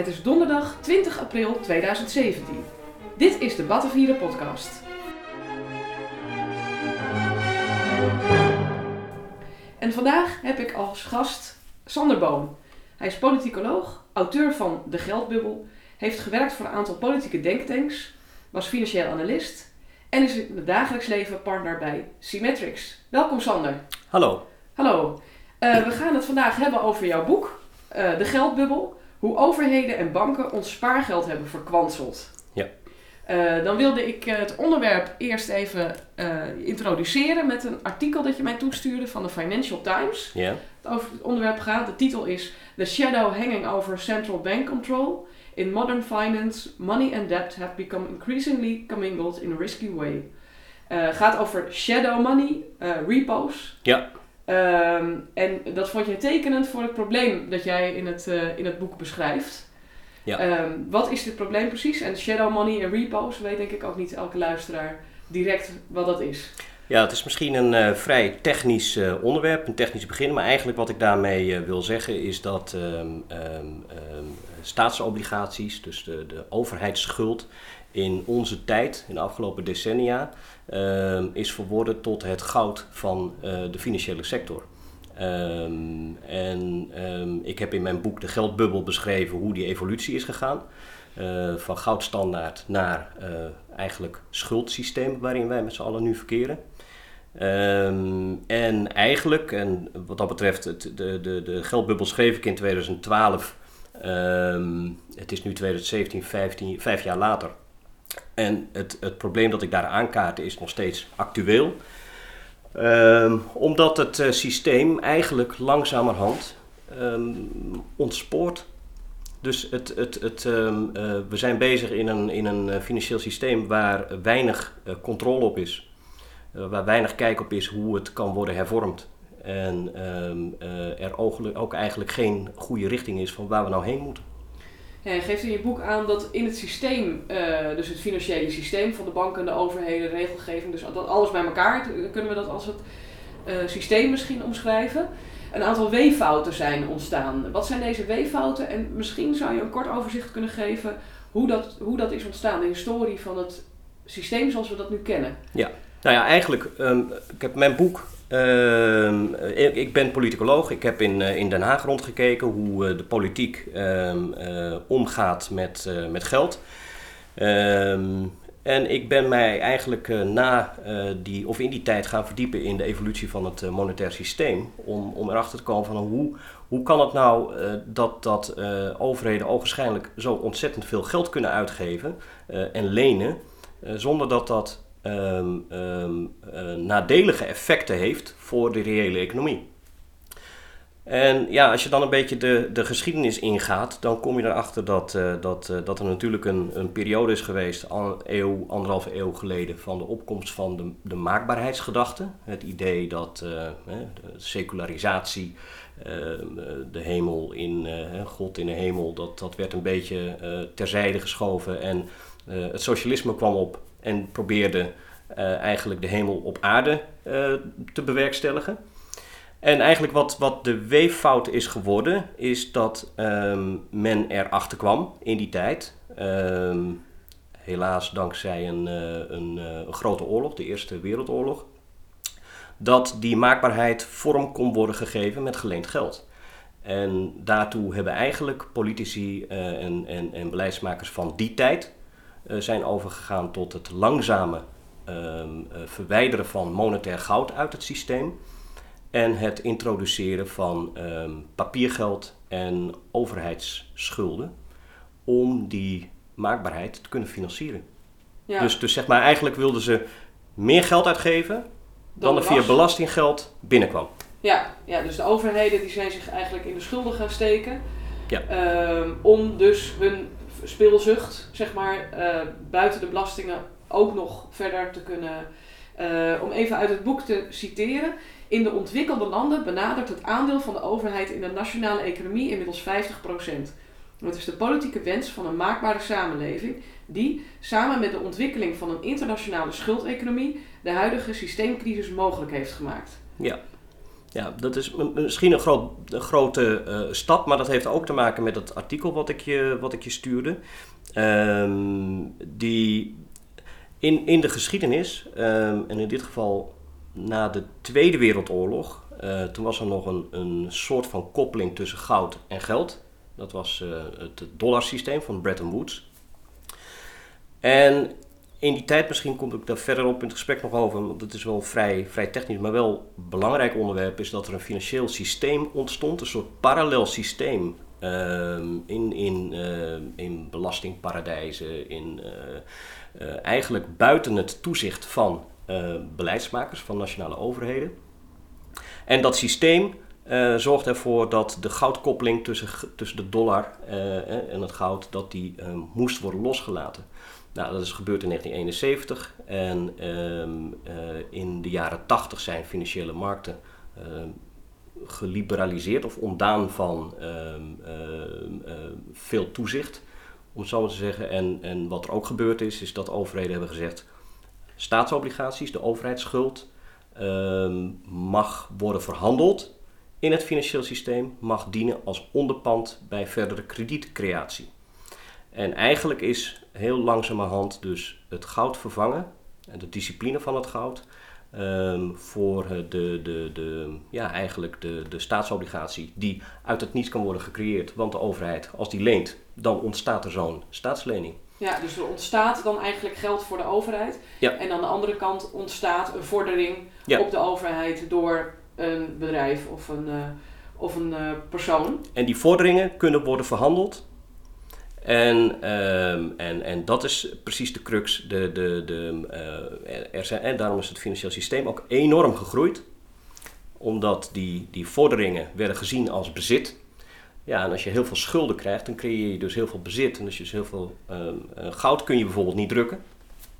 Het is donderdag 20 april 2017. Dit is de Battenvieren podcast. En vandaag heb ik als gast Sander Boom. Hij is politicoloog, auteur van De Geldbubbel, heeft gewerkt voor een aantal politieke denktanks, was financieel analist en is in het dagelijks leven partner bij Symmetrics. Welkom Sander. Hallo. Hallo. Uh, we gaan het vandaag hebben over jouw boek, uh, De Geldbubbel. Hoe overheden en banken ons spaargeld hebben verkwanseld. Ja. Uh, dan wilde ik het onderwerp eerst even introduceren met een artikel dat je mij toestuurde van de Financial Times. Ja. Het over het onderwerp gaat. De titel is The Shadow Hanging Over Central Bank Control. In modern finance, money and debt have become increasingly commingled in a risky way. gaat over shadow money, repos. Ja. Ehm, en dat vond jij tekenend voor het probleem dat jij in het, uh, in het boek beschrijft. Ja. Um, wat is dit probleem precies? En shadow money en repos weet denk ik ook niet elke luisteraar direct wat dat is. Ja, het is misschien een uh, vrij technisch uh, onderwerp, een technisch begin. Maar eigenlijk wat ik daarmee wil zeggen is dat um, staatsobligaties, dus de, de overheidsschuld, in onze tijd, in de afgelopen decennia, uh, is verworden tot het goud van uh, de financiële sector. Um, en um, ik heb in mijn boek De Geldbubbel beschreven hoe die evolutie is gegaan. Uh, van goudstandaard naar eigenlijk schuldsysteem waarin wij met z'n allen nu verkeren. En eigenlijk, en wat dat betreft, het, de, de, de geldbubbel schreef ik in 2012. het is nu 2017, 15, vijf jaar later. En het, het probleem dat ik daar aankaartte is nog steeds actueel. Um, omdat het uh, systeem eigenlijk langzamerhand um, ontspoort. Dus het, het, het, um, uh, we zijn bezig in een, in een financieel systeem waar weinig controle op is. waar weinig kijk op is hoe het kan worden hervormd. En er ook eigenlijk geen goede richting is van waar we nou heen moeten. Geeft in je boek aan dat in het systeem, uh, dus het financiële systeem van de banken, de overheden, regelgeving, dus dat alles bij elkaar, kunnen we dat als het uh, systeem misschien omschrijven, een aantal weeffouten zijn ontstaan. Wat zijn deze weeffouten en misschien zou je een kort overzicht kunnen geven hoe dat, hoe dat is ontstaan, de historie van het systeem zoals we dat nu kennen. Ja, nou ja, eigenlijk, um, ik heb mijn boek uh, ik ben politicoloog. Ik heb in, in Den Haag rondgekeken hoe uh, de politiek uh, omgaat met, met geld. Ehm, en ik ben mij eigenlijk na die, of in die tijd gaan verdiepen in de evolutie van het monetair systeem. Om, om erachter te komen van hoe, hoe kan het nou dat, dat overheden ogenschijnlijk zo ontzettend veel geld kunnen uitgeven en lenen. zonder dat dat um, um, uh, nadelige effecten heeft voor de reële economie. En ja, als je dan een beetje de, de geschiedenis ingaat, dan kom je erachter dat, uh, dat, uh, dat er natuurlijk een, een periode is geweest, een eeuw, anderhalve eeuw geleden, van de opkomst van de, de maakbaarheidsgedachte. Het idee dat de secularisatie, de hemel in, God in de hemel, dat, dat werd een beetje terzijde geschoven en het socialisme kwam op en probeerde uh, eigenlijk de hemel op aarde uh, te bewerkstelligen. En eigenlijk wat, wat de weeffout is geworden, is dat um, men erachter kwam in die tijd. Um, helaas dankzij een, uh, een, grote oorlog, de Eerste Wereldoorlog. Dat die maakbaarheid vorm kon worden gegeven met geleend geld. En daartoe hebben eigenlijk politici en, en, en beleidsmakers van die tijd zijn overgegaan tot het langzame um, uh, verwijderen van monetair goud uit het systeem en het introduceren van um, papiergeld en overheidsschulden om die maakbaarheid te kunnen financieren. Ja. Dus, dus zeg maar, eigenlijk wilden ze meer geld uitgeven dan, dan er via belastinggeld binnenkwam. Ja, ja, dus de overheden die zijn zich eigenlijk in de schulden gaan steken. Ja. Um, om dus hun speelzucht, zeg maar, uh, buiten de belastingen ook nog verder te kunnen. Uh, om even uit het boek te citeren. In de ontwikkelde landen benadert het aandeel van de overheid in de nationale economie inmiddels 50%. Het is de politieke wens van een maakbare samenleving die, samen met de ontwikkeling van een internationale schuldeconomie, de huidige systeemcrisis mogelijk heeft gemaakt. Ja, Ja, dat is misschien een, groot, grote uh, stap, maar dat heeft ook te maken met het artikel wat ik je, wat ik je stuurde. Ehm, die in, in de geschiedenis, um, en in dit geval na de Tweede Wereldoorlog, uh, toen was er nog een, een soort van koppeling tussen goud en geld. Dat was uh, het dollarsysteem van Bretton Woods. En in die tijd, misschien kom ik daar verder op in het gesprek nog over, want het is wel vrij, vrij technisch, maar wel een belangrijk onderwerp, is dat er een financieel systeem ontstond, een soort parallel systeem uh, in, in, uh, in belastingparadijzen, in, uh, eigenlijk buiten het toezicht van beleidsmakers, van nationale overheden. En dat systeem zorgt ervoor dat de goudkoppeling tussen, tussen de dollar en het goud, dat die moest worden losgelaten. Nou, dat is gebeurd in 1971 en um, uh, in de jaren 80 zijn financiële markten uh, geliberaliseerd of ontdaan van um, uh, veel toezicht, om zo te zeggen. En, en wat er ook gebeurd is, is dat overheden hebben gezegd: staatsobligaties, de overheidsschuld, mag worden verhandeld in het financieel systeem, mag dienen als onderpand bij verdere kredietcreatie. En eigenlijk is heel langzamerhand dus het goud vervangen en de discipline van het goud um, voor de, de, de, ja, eigenlijk de, de staatsobligatie die uit het niets kan worden gecreëerd. Want de overheid, als die leent, dan ontstaat er zo'n staatslening. Ja, dus er ontstaat dan eigenlijk geld voor de overheid. Ja. En aan de andere kant ontstaat een vordering op de overheid door een bedrijf of een, uh, of een uh, persoon. En die vorderingen kunnen worden verhandeld en, ehm, en, en dat is precies de crux. De, de, de, uh, er zijn, en daarom is het financieel systeem ook enorm gegroeid. Omdat die, die vorderingen werden gezien als bezit. Ja, en als je heel veel schulden krijgt, dan creëer je dus heel veel bezit. En als je dus heel veel uh, goud kun je bijvoorbeeld niet drukken.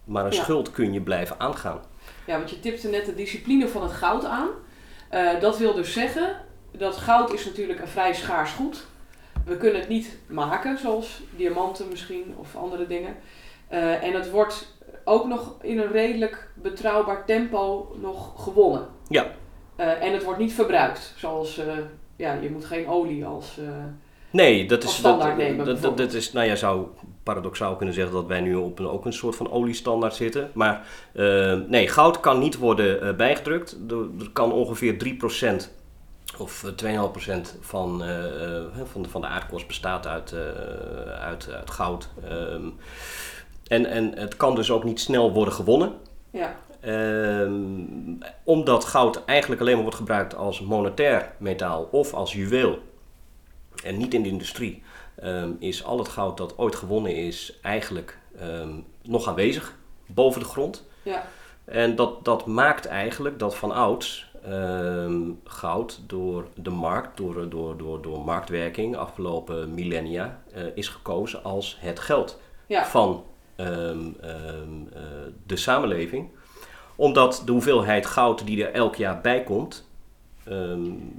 Maar een schuld kun je blijven aangaan. Ja, want je tipte net de discipline van het goud aan. Uh, dat wil dus zeggen dat goud is natuurlijk een vrij schaars goed we kunnen het niet maken, zoals diamanten misschien of andere dingen. Uh, en het wordt ook nog in een redelijk betrouwbaar tempo nog gewonnen. Ja. Uh, en het wordt niet verbruikt, zoals uh, ja, je moet geen olie als. Nee, dat is, standaard dat, nemen. Dat, dat, is, nou ja, zou paradoxaal kunnen zeggen dat wij nu op een, ook een soort van oliestandaard zitten. Maar nee, goud kan niet worden bijgedrukt. Er, er kan ongeveer 3% of 2,5% eh, van, van, de, van de aardkorst bestaat uit, uit, uit goud. Um, en, en het kan dus ook niet snel worden gewonnen. Ja. Um, omdat goud eigenlijk alleen maar wordt gebruikt als monetair metaal of als juweel. En niet in de industrie. Um, is al het goud dat ooit gewonnen is eigenlijk nog aanwezig boven de grond. Ja. En dat, dat maakt eigenlijk dat van ouds um, goud door de markt, door, door, door, door marktwerking afgelopen millennia, uh, is gekozen als het geld ja. van um, um, uh, de samenleving. Omdat de hoeveelheid goud die er elk jaar bij komt,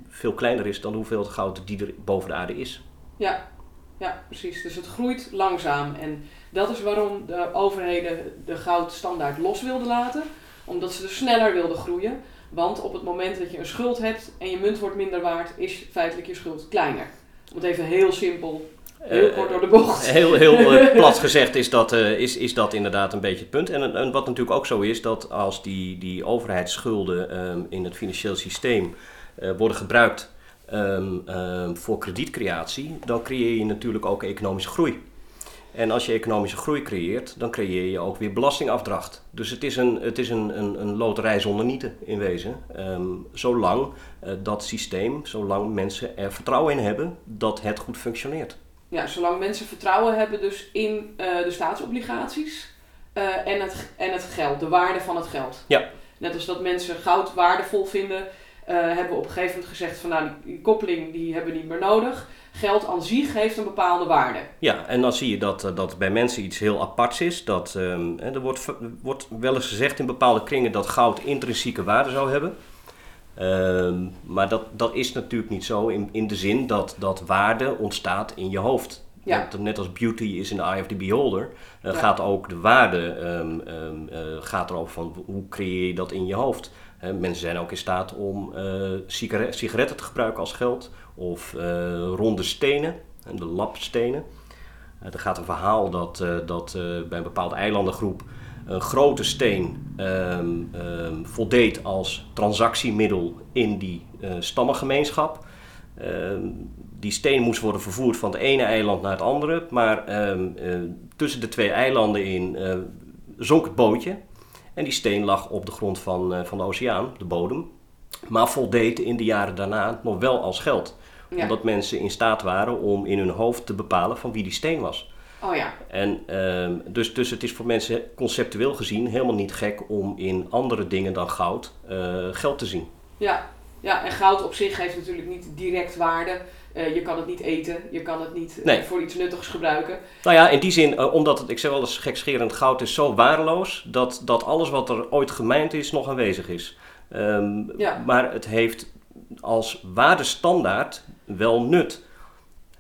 veel kleiner is dan de hoeveelheid goud die er boven de aarde is. Ja, ja, precies. Dus het groeit langzaam. En dat is waarom de overheden de goudstandaard los wilden laten. Omdat ze er sneller wilden groeien. Want op het moment dat je een schuld hebt en je munt wordt minder waard, is feitelijk je schuld kleiner. Om het even heel simpel, heel uh, kort door de bocht. Heel, heel uh, plat gezegd is dat, uh, is, is dat inderdaad een beetje het punt. En, en wat natuurlijk ook zo is, dat als die, die overheidsschulden um, in het financieel systeem worden gebruikt um, um, voor kredietcreatie, dan creëer je natuurlijk ook economische groei. En als je economische groei creëert, dan creëer je ook weer belastingafdracht. Dus het is een, het is een, een, een loterij zonder nieten in wezen. Um, zolang uh, dat systeem, zolang mensen er vertrouwen in hebben dat het goed functioneert. Ja, zolang mensen vertrouwen hebben dus in uh, de staatsobligaties uh, en, het, en het geld, de waarde van het geld. Ja. Net als dat mensen goud waardevol vinden, hebben we op een gegeven moment gezegd van nou die, die koppeling die hebben we niet meer nodig geld aan zich heeft een bepaalde waarde. Ja, en dan zie je dat, eh, dat bij mensen iets heel aparts is. Dat, um, er wordt, wordt wel eens gezegd in bepaalde kringen dat goud intrinsieke waarde zou hebben. Um, maar dat, dat is natuurlijk niet zo in, in de zin dat, dat waarde ontstaat in je hoofd. Ja. Net, net als beauty is in the eye of the beholder, eh, Ja. gaat ook de waarde ehm, ehm, eh, gaat erover van hoe creëer je dat in je hoofd. Mensen zijn ook in staat om eh, sigare- sigaretten te gebruiken als geld of eh, ronde stenen, de lapstenen. Eh, er gaat een verhaal dat, dat bij een bepaalde eilandengroep een grote steen ehm, ehm, voldeed als transactiemiddel in die eh, stammengemeenschap. Ehm, die steen moest worden vervoerd van het ene eiland naar het andere, maar tussen de twee eilanden in zonk het bootje. En die steen lag op de grond van, eh, van de oceaan, de bodem. Maar voldeed in de jaren daarna nog wel als geld. Ja. Omdat mensen in staat waren om in hun hoofd te bepalen van wie die steen was. Oh ja. En ehm, dus, dus het is voor mensen conceptueel gezien helemaal niet gek om in andere dingen dan goud eh, geld te zien. Ja. ja, en goud op zich heeft natuurlijk niet direct waarde. Eh, je kan het niet eten, je kan het niet eh, Nee. voor iets nuttigs gebruiken. Nou ja, in die zin, eh, omdat het, ik zeg wel eens gekscherend, goud is zo waardeloos dat, dat alles wat er ooit gemijnd is nog aanwezig is. Ehm, Ja. Maar het heeft als waardestandaard wel nut.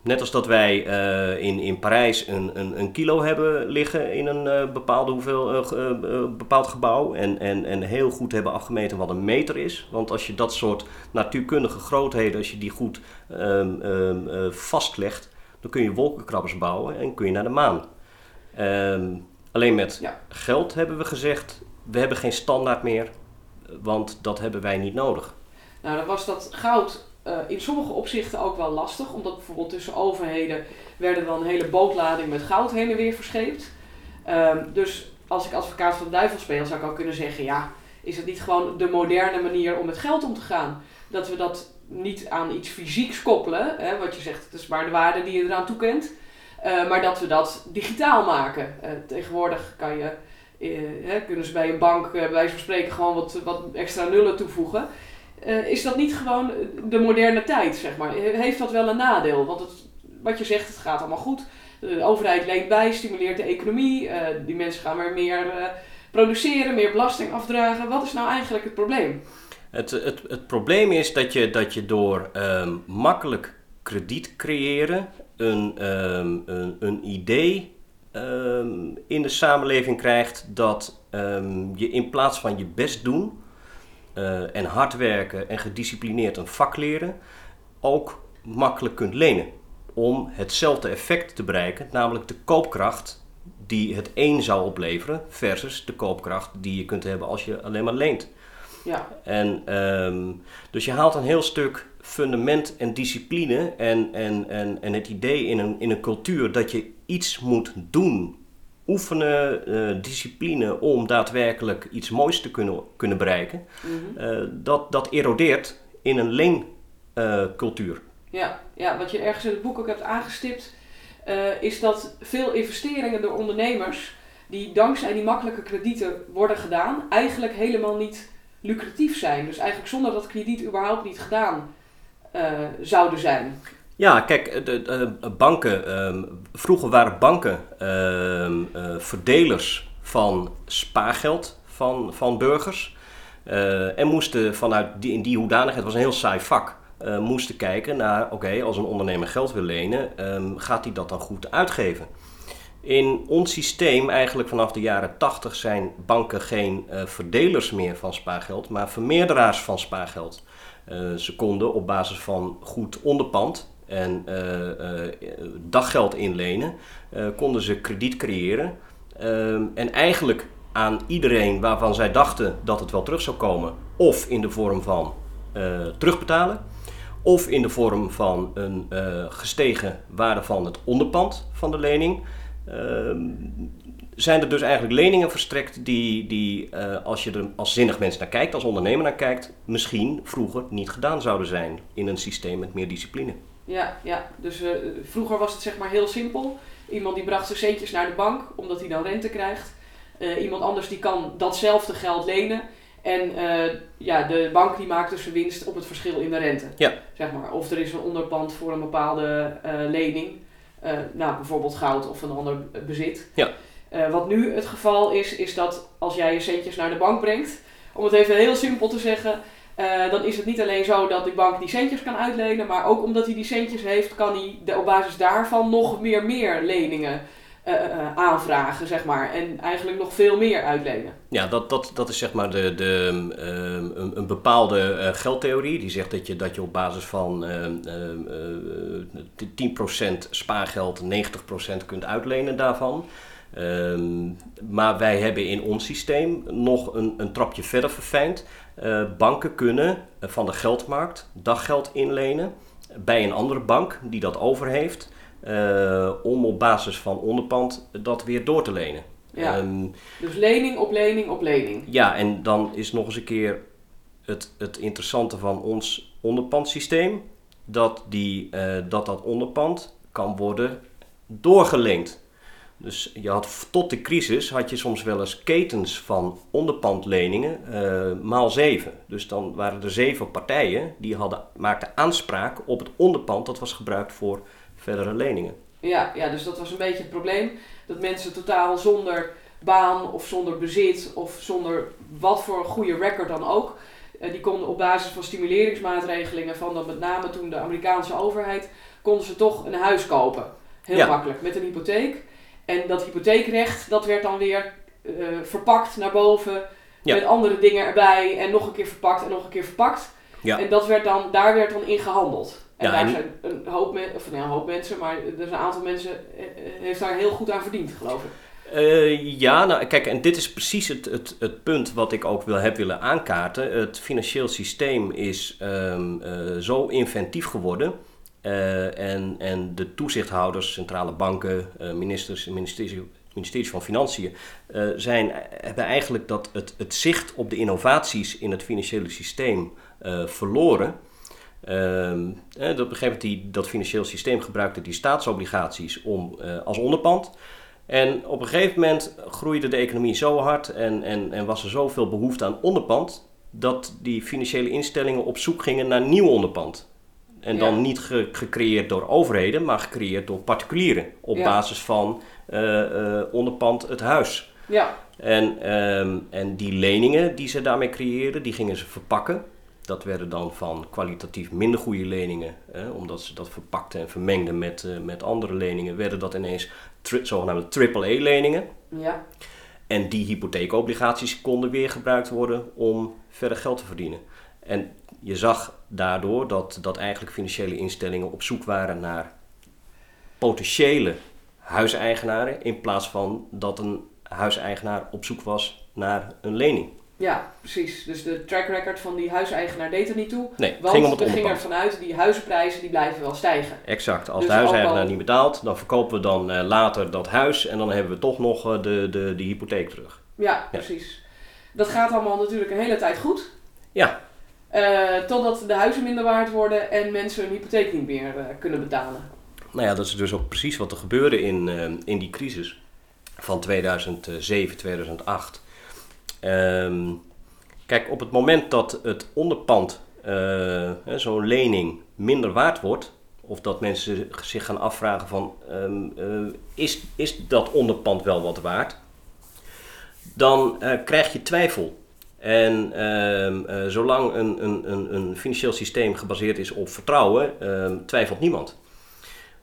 Net als dat wij eh, in, in Parijs een, een, een kilo hebben liggen in een eh, bepaalde hoeveel, eh, bepaald gebouw. En, en, en heel goed hebben afgemeten wat een meter is. Want als je dat soort natuurkundige grootheden, als je die goed ehm, ehm, eh, vastlegt, dan kun je wolkenkrabbers bouwen en kun je naar de maan. Ehm, alleen met Ja. geld hebben we gezegd, we hebben geen standaard meer, want dat hebben wij niet nodig. Nou, dan was dat goud eh, in sommige opzichten ook wel lastig. Omdat bijvoorbeeld tussen overheden werden dan een hele bootlading met goud heen en weer verscheept. Ehm, dus als ik advocaat van de duivel speel, zou ik ook kunnen zeggen... Ja, is het niet gewoon de moderne manier om met geld om te gaan? Dat we dat niet aan iets fysieks koppelen. Hè, wat je zegt, het is maar de waarde die je eraan toekent. Eh, maar dat we dat digitaal maken. Eh, tegenwoordig kan je, kunnen ze bij een bank bij wijze van spreken gewoon wat, wat extra nullen toevoegen. Eh, is dat niet gewoon de moderne tijd, zeg maar? He- Heeft dat wel een nadeel? Want het, wat je zegt, het gaat allemaal goed. De overheid leent bij, stimuleert de economie. eh, die mensen gaan weer meer eh, produceren, meer belasting afdragen. Wat is nou eigenlijk het probleem? Het, het, het probleem is dat je, dat je door ehm, makkelijk krediet creëren een, ehm, een, een idee ehm, in de samenleving krijgt dat je in plaats van je best doen eh, en hard werken en gedisciplineerd een vak leren, ook makkelijk kunt lenen om hetzelfde effect te bereiken, namelijk de koopkracht die het een zou opleveren versus de koopkracht die je kunt hebben als je alleen maar leent. Ja, En, ehm, dus je haalt een heel stuk fundament en discipline en, en, en, en het idee in een, in een cultuur dat je iets moet doen, oefenen, eh, discipline om daadwerkelijk iets moois te kunnen, kunnen bereiken, mhm. eh, dat, dat erodeert in een leencultuur. ja, ja, wat je ergens in het boek ook hebt aangestipt, eh, is dat veel investeringen door ondernemers, die dankzij die makkelijke kredieten worden gedaan, eigenlijk helemaal niet lucratief zijn. Dus eigenlijk zonder dat krediet überhaupt niet gedaan eh, zouden zijn. Ja, kijk, de, de, banken, ehm, vroeger waren banken eh, verdelers van spaargeld van, van burgers. Eh, en moesten vanuit die, in die hoedanigheid, het was een heel saai vak, eh, moesten kijken naar, oké, als een ondernemer geld wil lenen, ehm, gaat hij dat dan goed uitgeven? In ons systeem, eigenlijk vanaf de jaren 80, zijn banken geen eh, verdelers meer van spaargeld, maar vermeerderaars van spaargeld. Eh, ze konden op basis van goed onderpand en eh, eh, daggeld inlenen, eh, konden ze krediet creëren. Ehm, en eigenlijk aan iedereen waarvan zij dachten dat het wel terug zou komen, of in de vorm van terugbetalen, of in de vorm van een gestegen waarde van het onderpand van de lening. Ehm, zijn er dus eigenlijk leningen verstrekt die, die als je er als zinnig mens naar kijkt, als ondernemer naar kijkt, misschien vroeger niet gedaan zouden zijn in een systeem met meer discipline. Ja, ja. dus eh, vroeger was het zeg maar heel simpel. Iemand die bracht zijn centjes naar de bank, omdat hij dan rente krijgt. Eh, iemand anders die kan datzelfde geld lenen. En eh, ja, de bank die maakt dus zijn winst op het verschil in de rente. Ja. Zeg maar. Of er is een onderpand voor een bepaalde lening. Nou, bijvoorbeeld goud of een ander bezit. Ja. Wat nu het geval is, is dat als jij je centjes naar de bank brengt, om het even heel simpel te zeggen, eh, dan is het niet alleen zo dat die bank die centjes kan uitlenen, maar ook omdat hij die centjes heeft, kan hij de, op basis daarvan nog meer meer leningen uh, uh, aanvragen, zeg maar. En eigenlijk nog veel meer uitlenen. Ja, dat, dat, dat is zeg maar de, de, een, een bepaalde geldtheorie. Die zegt dat je, dat je op basis van 10% spaargeld 90% kunt uitlenen daarvan. Maar wij hebben in ons systeem nog een, een trapje verder verfijnd. Uh, banken kunnen van de geldmarkt daggeld inlenen bij een andere bank die dat over heeft. Uh, om op basis van onderpand dat weer door te lenen. Ja, um, dus lening op lening op lening. Ja, en dan is nog eens een keer het, het interessante van ons onderpandsysteem. Dat, die, uh, dat dat onderpand kan worden doorgeleend. Dus je had tot de crisis had je soms wel eens ketens van onderpandleningen uh, maal zeven. Dus dan waren er zeven partijen die hadden, maakten aanspraak op het onderpand dat was gebruikt voor verdere leningen. Ja, ja, dus dat was een beetje het probleem. Dat mensen totaal zonder baan of zonder bezit of zonder wat voor een goede record dan ook. Uh, die konden op basis van stimuleringsmaatregelingen van dan met name toen de Amerikaanse overheid, konden ze toch een huis kopen. Heel ja. makkelijk, met een hypotheek. En dat hypotheekrecht, dat werd dan weer uh, verpakt naar boven. Ja. Met andere dingen erbij. En nog een keer verpakt en nog een keer verpakt. Ja. En dat werd dan, daar werd dan in gehandeld. En ja, daar en... zijn een hoop, men, of, nee, een hoop mensen, maar er zijn een aantal mensen uh, heeft daar heel goed aan verdiend, geloof ik. Uh, ja, nou kijk, en dit is precies het, het, het punt wat ik ook wil, heb willen aankaarten. Het financieel systeem is um, uh, zo inventief geworden uh, en, en de toezichthouders, centrale banken, uh, ministers, ministerie, ministerie van Financiën, uh, zijn, hebben eigenlijk dat het, het zicht op de innovaties in het financiële systeem verloren. Ehm, dat begreep die, dat financieel systeem gebruikte die staatsobligaties om, als onderpand. En op een gegeven moment groeide de economie zo hard en, en, en was er zoveel behoefte aan onderpand, dat die financiële instellingen op zoek gingen naar nieuw onderpand. En dan niet ge gecreëerd door overheden, maar gecreëerd door particulieren. Op ja. basis van uh, uh, onderpand het huis. Ja. En, um, en die leningen die ze daarmee creëerden, die gingen ze verpakken. Dat werden dan van kwalitatief minder goede leningen, eh, omdat ze dat verpakten en vermengden met, uh, met andere leningen, werden dat ineens tri zogenaamde AAA-leningen. Ja. En die hypotheekobligaties konden weer gebruikt worden om verder geld te verdienen. En je zag daardoor dat, dat eigenlijk financiële instellingen op zoek waren naar potentiële huiseigenaren in plaats van dat een huiseigenaar op zoek was naar een lening. Ja, precies. Dus de track record van die huiseigenaar deed er niet toe. Nee, want ging om het er ging ervan uit, die huizenprijzen die blijven wel stijgen. Exact. Als dus de huiseigenaar al... niet betaalt, dan verkopen we dan uh, later dat huis en dan hebben we toch nog uh, de, de, de hypotheek terug. Ja, ja, precies. Dat gaat allemaal natuurlijk een hele tijd goed. Ja, uh, totdat de huizen minder waard worden en mensen hun hypotheek niet meer uh, kunnen betalen. Nou ja, dat is dus ook precies wat er gebeurde in, uh, in die crisis van 2007, 2008. Um, kijk, op het moment dat het onderpand, zo'n lening, minder waard wordt, of dat mensen zich gaan afvragen van, um, is, is dat onderpand wel wat waard? Dan krijg je twijfel. En uh, uh, zolang een, een, een, financieel systeem gebaseerd is op vertrouwen, uh, twijfelt niemand.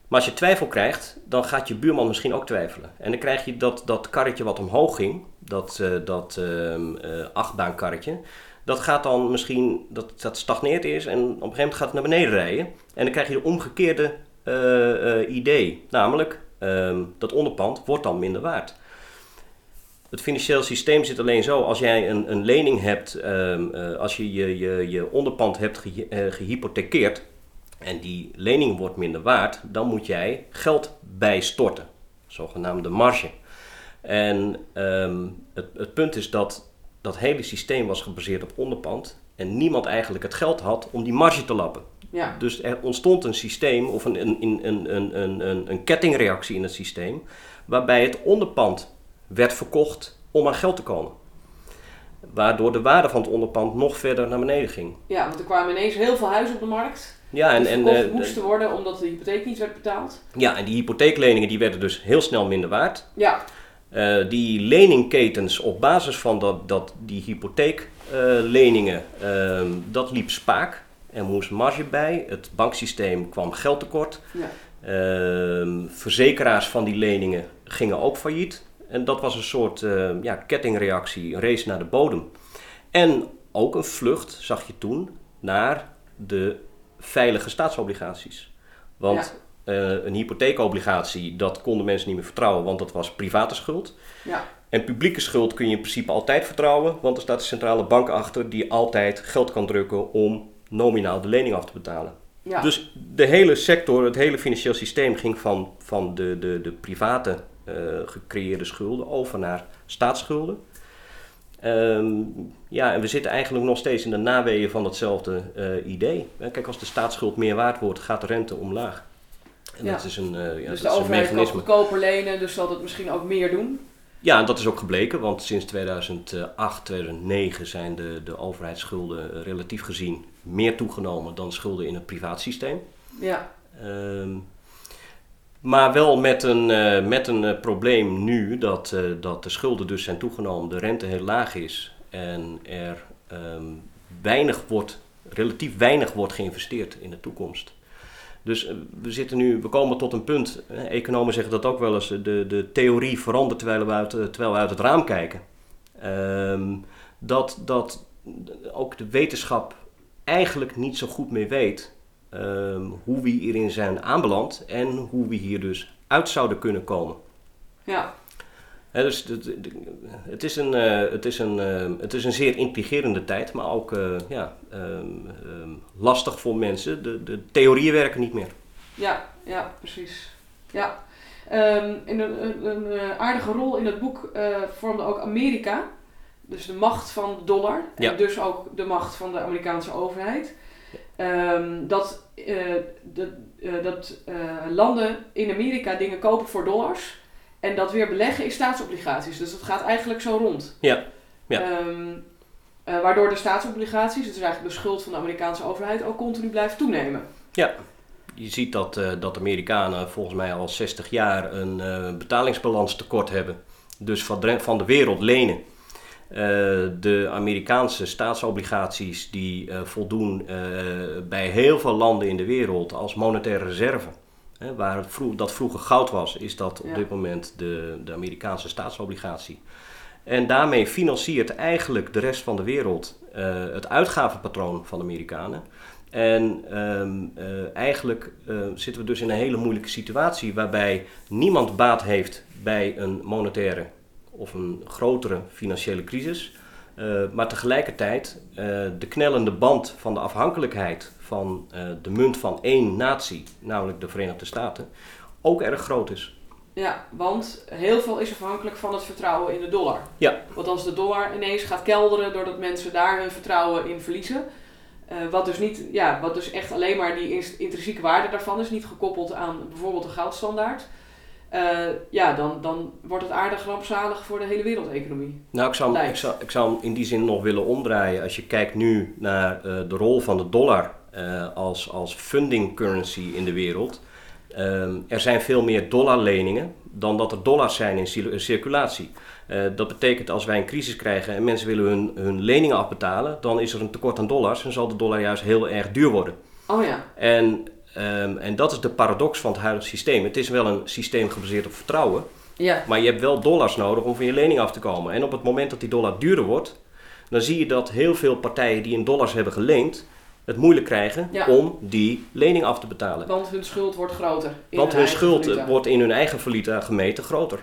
Maar als je twijfel krijgt, dan gaat je buurman misschien ook twijfelen. En dan krijg je dat, dat karretje wat omhoog ging, dat, uh, dat ehm, eh, achtbaankarretje, dat gaat dan misschien, dat, dat stagneert eerst en op een gegeven moment gaat het naar beneden rijden. En dan krijg je de omgekeerde idee, namelijk ehm, dat onderpand wordt dan minder waard. Het financieel systeem zit alleen zo, als jij een, een lening hebt, um, uh, als je je, je, je onderpand hebt ge, uh, gehypothekeerd en die lening wordt minder waard, dan moet jij geld bijstorten, zogenaamde marge. En um, het, het punt is dat dat hele systeem was gebaseerd op onderpand en niemand eigenlijk het geld had om die marge te lappen. Ja. Dus er ontstond een systeem of een, een, een, een, een, een, een kettingreactie in het systeem, waarbij het onderpand werd verkocht om aan geld te komen. Waardoor de waarde van het onderpand nog verder naar beneden ging. Ja, want er kwamen ineens heel veel huizen op de markt. Ja, en, en uh, moesten worden omdat de hypotheek niet werd betaald. Ja, en die hypotheekleningen die werden dus heel snel minder waard. Ja. Uh, die leningketens op basis van dat, dat, die hypotheekleningen, uh, dat liep spaak. Er moest marge bij. Het banksysteem kwam geldtekort. Ja. Uh, verzekeraars van die leningen gingen ook failliet. En dat was een soort ja, kettingreactie, een race naar de bodem. En ook een vlucht, zag je toen, naar de veilige staatsobligaties. Want uh, een hypotheekobligatie, dat konden mensen niet meer vertrouwen, want dat was private schuld. Ja. En publieke schuld kun je in principe altijd vertrouwen, want er staat een centrale bank achter die altijd geld kan drukken om nominaal de lening af te betalen. Ja. Dus de hele sector, het hele financieel systeem ging van, van de, de, de private uh, gecreëerde schulden over naar staatsschulden. Um, ja, en we zitten eigenlijk nog steeds in de naweeën van datzelfde uh, idee. Kijk, als de staatsschuld meer waard wordt, gaat de rente omlaag. En ja. dat is een, uh, ja, dus de overheid kan goedkoper lenen, dus zal het misschien ook meer doen? Ja, en dat is ook gebleken, want sinds 2008, 2009 zijn de, de overheidsschulden relatief gezien meer toegenomen dan schulden in het privaatsysteem. Ja. Um, maar wel met een, uh, met een uh, probleem nu dat, uh, dat de schulden dus zijn toegenomen, de rente heel laag is en er um, weinig wordt, relatief weinig wordt geïnvesteerd in de toekomst. Dus we, zitten nu, we komen tot een punt, economen zeggen dat ook wel eens, de, de theorie verandert terwijl we uit, terwijl we uit het raam kijken. Um, dat, dat ook de wetenschap eigenlijk niet zo goed meer weet um, hoe we hierin zijn aanbeland en hoe we hier dus uit zouden kunnen komen. Ja. dus het, het, is een, uh, het, is een, uh, het is een zeer intrigerende tijd, maar ook uh, ja, um, um, lastig voor mensen. De, de theorieën werken niet meer. Ja, ja precies. Ja. in een, een, aardige rol in het boek vormde ook Amerika. Dus de macht van de dollar. En dus ook de macht van de Amerikaanse overheid. Um, dat uh, de, uh, dat uh, landen in Amerika dingen kopen voor dollars en dat weer beleggen in staatsobligaties. Dus dat gaat eigenlijk zo rond. Ja. ja. Um, waardoor de staatsobligaties, het is eigenlijk de schuld van de Amerikaanse overheid, ook continu blijft toenemen. Ja. Je ziet dat, dat Amerikanen volgens mij al 60 jaar een betalingsbalans tekort hebben. Dus van de, van de wereld lenen. Uh, de Amerikaanse staatsobligaties die uh, voldoen uh, bij heel veel landen in de wereld als monetaire reserve. Hè, waar het vroeg, dat vroeger goud was, is dat op dit moment de, de Amerikaanse staatsobligatie. En daarmee financiert eigenlijk de rest van de wereld het uitgavenpatroon van de Amerikanen. En um, eigenlijk zitten we dus in een hele moeilijke situatie waarbij niemand baat heeft bij een monetaire of een grotere financiële crisis. Uh, maar tegelijkertijd uh, de knellende band van de afhankelijkheid van uh, de munt van één natie, namelijk de Verenigde Staten, ook erg groot is. Ja, want heel veel is afhankelijk van het vertrouwen in de dollar. Ja. Want als de dollar ineens gaat kelderen doordat mensen daar hun vertrouwen in verliezen, wat, dus niet, ja, wat dus echt alleen maar die intrinsieke waarde daarvan is, niet gekoppeld aan bijvoorbeeld de goudstandaard, uh, ja, dan, dan wordt het aardig rampzalig voor de hele wereldeconomie. Nou, ik zou, ik, zou, ik zou hem in die zin nog willen omdraaien. Als je kijkt nu naar uh, de rol van de dollar uh, als, als funding currency in de wereld. er zijn veel meer dollarleningen dan dat er dollars zijn in circulatie. dat betekent als wij een crisis krijgen en mensen willen hun, hun leningen afbetalen, dan is er een tekort aan dollars en zal de dollar juist heel erg duur worden. Oh ja. En Um, en dat is de paradox van het huidige systeem. Het is wel een systeem gebaseerd op vertrouwen. Ja. Maar je hebt wel dollars nodig om van je lening af te komen. En op het moment dat die dollar duurder wordt, dan zie je dat heel veel partijen die in dollars hebben geleend, het moeilijk krijgen om die lening af te betalen. Want hun schuld wordt groter. Want hun, hun schuld wordt in hun eigen valuta gemeten groter.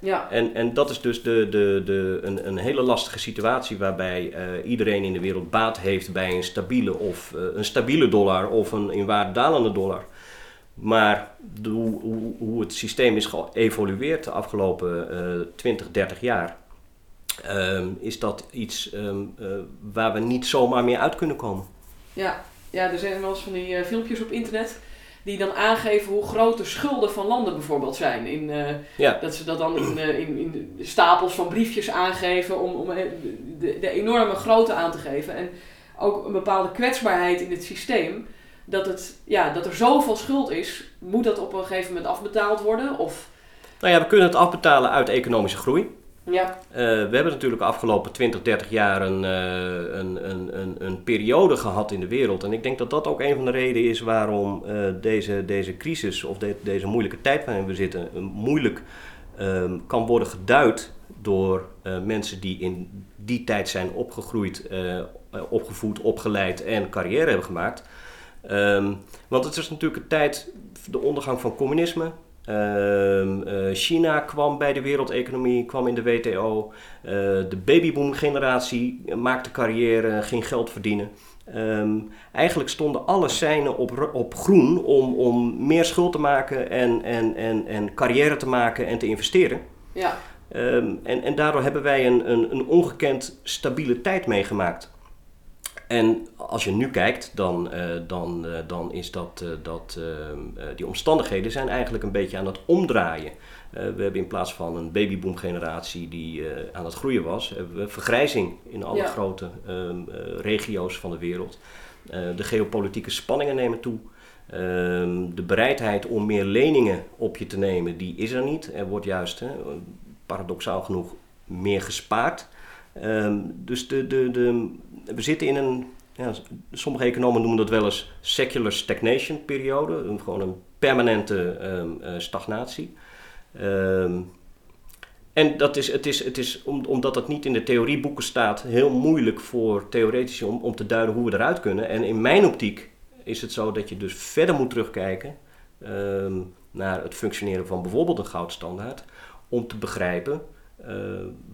Ja. En, en dat is dus de, de, de, een, een hele lastige situatie waarbij uh, iedereen in de wereld baat heeft bij een stabiele, of, uh, een stabiele dollar of een in waarde dalende dollar. Maar de, hoe, hoe, het systeem is geëvolueerd de afgelopen uh, 20, 30 jaar, um, is dat iets um, waar we niet zomaar meer uit kunnen komen. Ja, ja er zijn wel eens van die filmpjes op internet die dan aangeven hoe groot de schulden van landen bijvoorbeeld zijn. In, uh, Dat ze dat dan in, uh, in, in stapels van briefjes aangeven om, om eh, de, de, enorme grootte aan te geven. En ook een bepaalde kwetsbaarheid in het systeem. Dat, het, ja, dat er zoveel schuld is, moet dat op een gegeven moment afbetaald worden? Of Nou ja, we kunnen het afbetalen uit economische groei. Uh, we hebben natuurlijk de afgelopen 20, 30 jaar een, uh, een, een, een, een, periode gehad in de wereld. En ik denk dat dat ook een van de redenen is waarom uh, deze, deze crisis of de, deze moeilijke tijd waarin we zitten moeilijk ehm, kan worden geduid door mensen die in die tijd zijn opgegroeid, opgevoed, opgeleid en carrière hebben gemaakt. Um, want het is natuurlijk een tijd, de ondergang van communisme, Ehm, eh, China kwam bij de wereldeconomie, kwam in de WTO. Uh, de babyboom-generatie maakte carrière, ging geld verdienen. Ehm, eigenlijk stonden alle seinen op, op groen om, om meer schuld te maken en, en, en, en carrière te maken en te investeren. Ja. Um, en, en daardoor hebben wij een, een, een ongekend stabiele tijd meegemaakt. En als je nu kijkt, dan, uh, dan, uh, dan is dat, uh, dat die omstandigheden zijn eigenlijk een beetje aan het omdraaien. we hebben in plaats van een babyboom generatie die aan het groeien was, hebben we vergrijzing in alle ja. grote um, regio's van de wereld. de geopolitieke spanningen nemen toe. Um, de bereidheid om meer leningen op je te nemen, die is er niet. Er wordt juist, paradoxaal genoeg, meer gespaard. Um, dus de, de, de, we zitten in een, ja, sommige economen noemen dat wel eens secular stagnation periode, gewoon een permanente um, uh, stagnatie. Um, en dat is, het is, het is om, omdat dat niet in de theorieboeken staat, heel moeilijk voor theoretici om, om te duiden hoe we eruit kunnen. En in mijn optiek is het zo dat je dus verder moet terugkijken um, naar het functioneren van bijvoorbeeld een goudstandaard, om te begrijpen uh,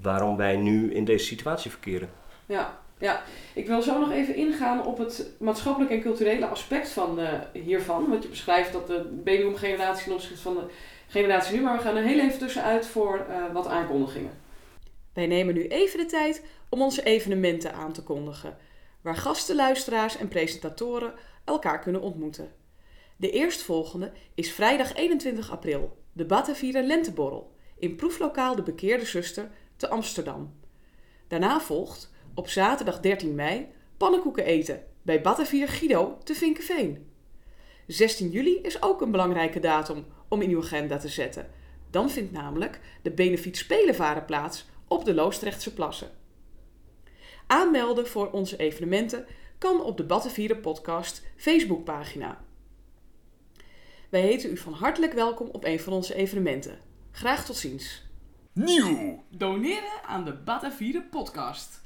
waarom wij nu in deze situatie verkeren. Ja, ja, ik wil zo nog even ingaan op het maatschappelijke en culturele aspect van uh, hiervan. Want je beschrijft dat de babyboom-generatie opzichte van de generatie nu. Maar we gaan er heel even tussenuit voor uh, wat aankondigingen. Wij nemen nu even de tijd om onze evenementen aan te kondigen. Waar gasten, luisteraars en presentatoren elkaar kunnen ontmoeten. De eerstvolgende is vrijdag 21 april, de Batavieren Lenteborrel, in proeflokaal De Bekeerde Zuster te Amsterdam. Daarna volgt op zaterdag 13 mei pannenkoeken eten bij Batavier Guido te Vinkenveen. 16 juli is ook een belangrijke datum om in uw agenda te zetten. Dan vindt namelijk de Benefiet Spelenvaren plaats op de Loostrechtse Plassen. Aanmelden voor onze evenementen kan op de Battenvieren podcast Facebookpagina. Wij heten u van hartelijk welkom op een van onze evenementen. Graag tot ziens. Nieuw! Doneren aan de Battenvieren podcast.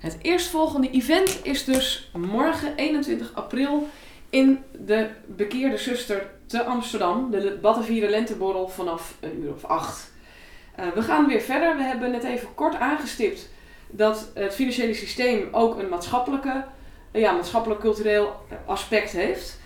Het eerstvolgende event is dus morgen 21 april in de Bekeerde Zuster te Amsterdam. De Battenvieren Lenteborrel vanaf een uur of acht. Uh, we gaan weer verder. We hebben net even kort aangestipt dat het financiële systeem ook een maatschappelijke, ja, maatschappelijk-cultureel aspect heeft.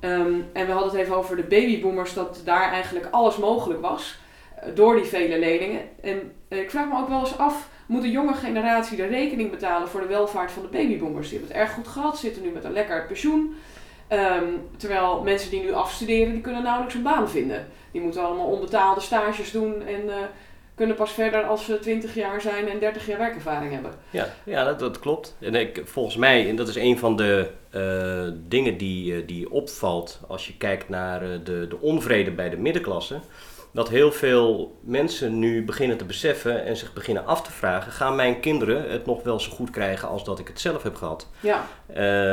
Um, en we hadden het even over de babyboomers, dat daar eigenlijk alles mogelijk was uh, door die vele leningen. En ik vraag me ook wel eens af moet de jonge generatie de rekening betalen voor de welvaart van de babyboomers. Die hebben het erg goed gehad, zitten nu met een lekker pensioen. Um, terwijl mensen die nu afstuderen, die kunnen nauwelijks een baan vinden. Die moeten allemaal onbetaalde stages doen en uh, kunnen pas verder als ze 20 jaar zijn en 30 jaar werkervaring hebben. Ja, ja dat, klopt. En ik, volgens mij, en dat is een van de uh, dingen die, uh, die opvalt als je kijkt naar de, de onvrede bij de middenklasse dat heel veel mensen nu beginnen te beseffen en zich beginnen af te vragen: gaan mijn kinderen het nog wel zo goed krijgen als dat ik het zelf heb gehad? Ja.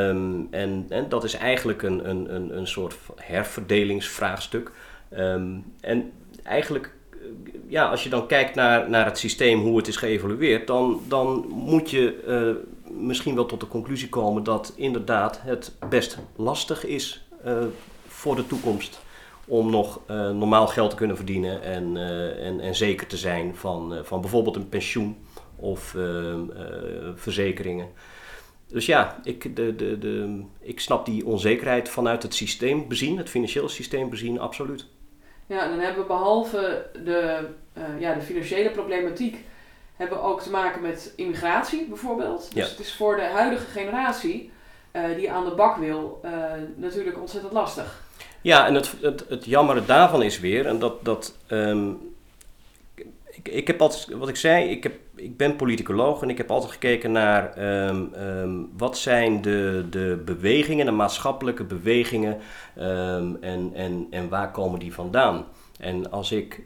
Um, en, en dat is eigenlijk een, een, een, een soort herverdelingsvraagstuk. Um, en eigenlijk, ja, als je dan kijkt naar, naar het systeem, hoe het is geëvolueerd, dan, dan moet je uh, misschien wel tot de conclusie komen dat inderdaad het best lastig is uh, voor de toekomst om nog uh, normaal geld te kunnen verdienen en, uh, en, en zeker te zijn van, uh, van bijvoorbeeld een pensioen of verzekeringen. Dus ja, ik, de, de, de, ik snap die onzekerheid vanuit het systeem bezien, het financiële systeem bezien, absoluut. Ja, en dan hebben we behalve de, ja, de financiële problematiek, hebben ook te maken met immigratie bijvoorbeeld. Dus Ja. het is voor de huidige generatie eh, die aan de bak wil eh, natuurlijk ontzettend lastig. Ja, en het, het, het jammere daarvan is weer, en dat, dat ehm, ik, ik heb altijd, wat ik zei, ik, heb, ik ben politicoloog en ik heb altijd gekeken naar ehm, ehm, wat zijn de, de bewegingen, de maatschappelijke bewegingen en, en, en waar komen die vandaan. En als ik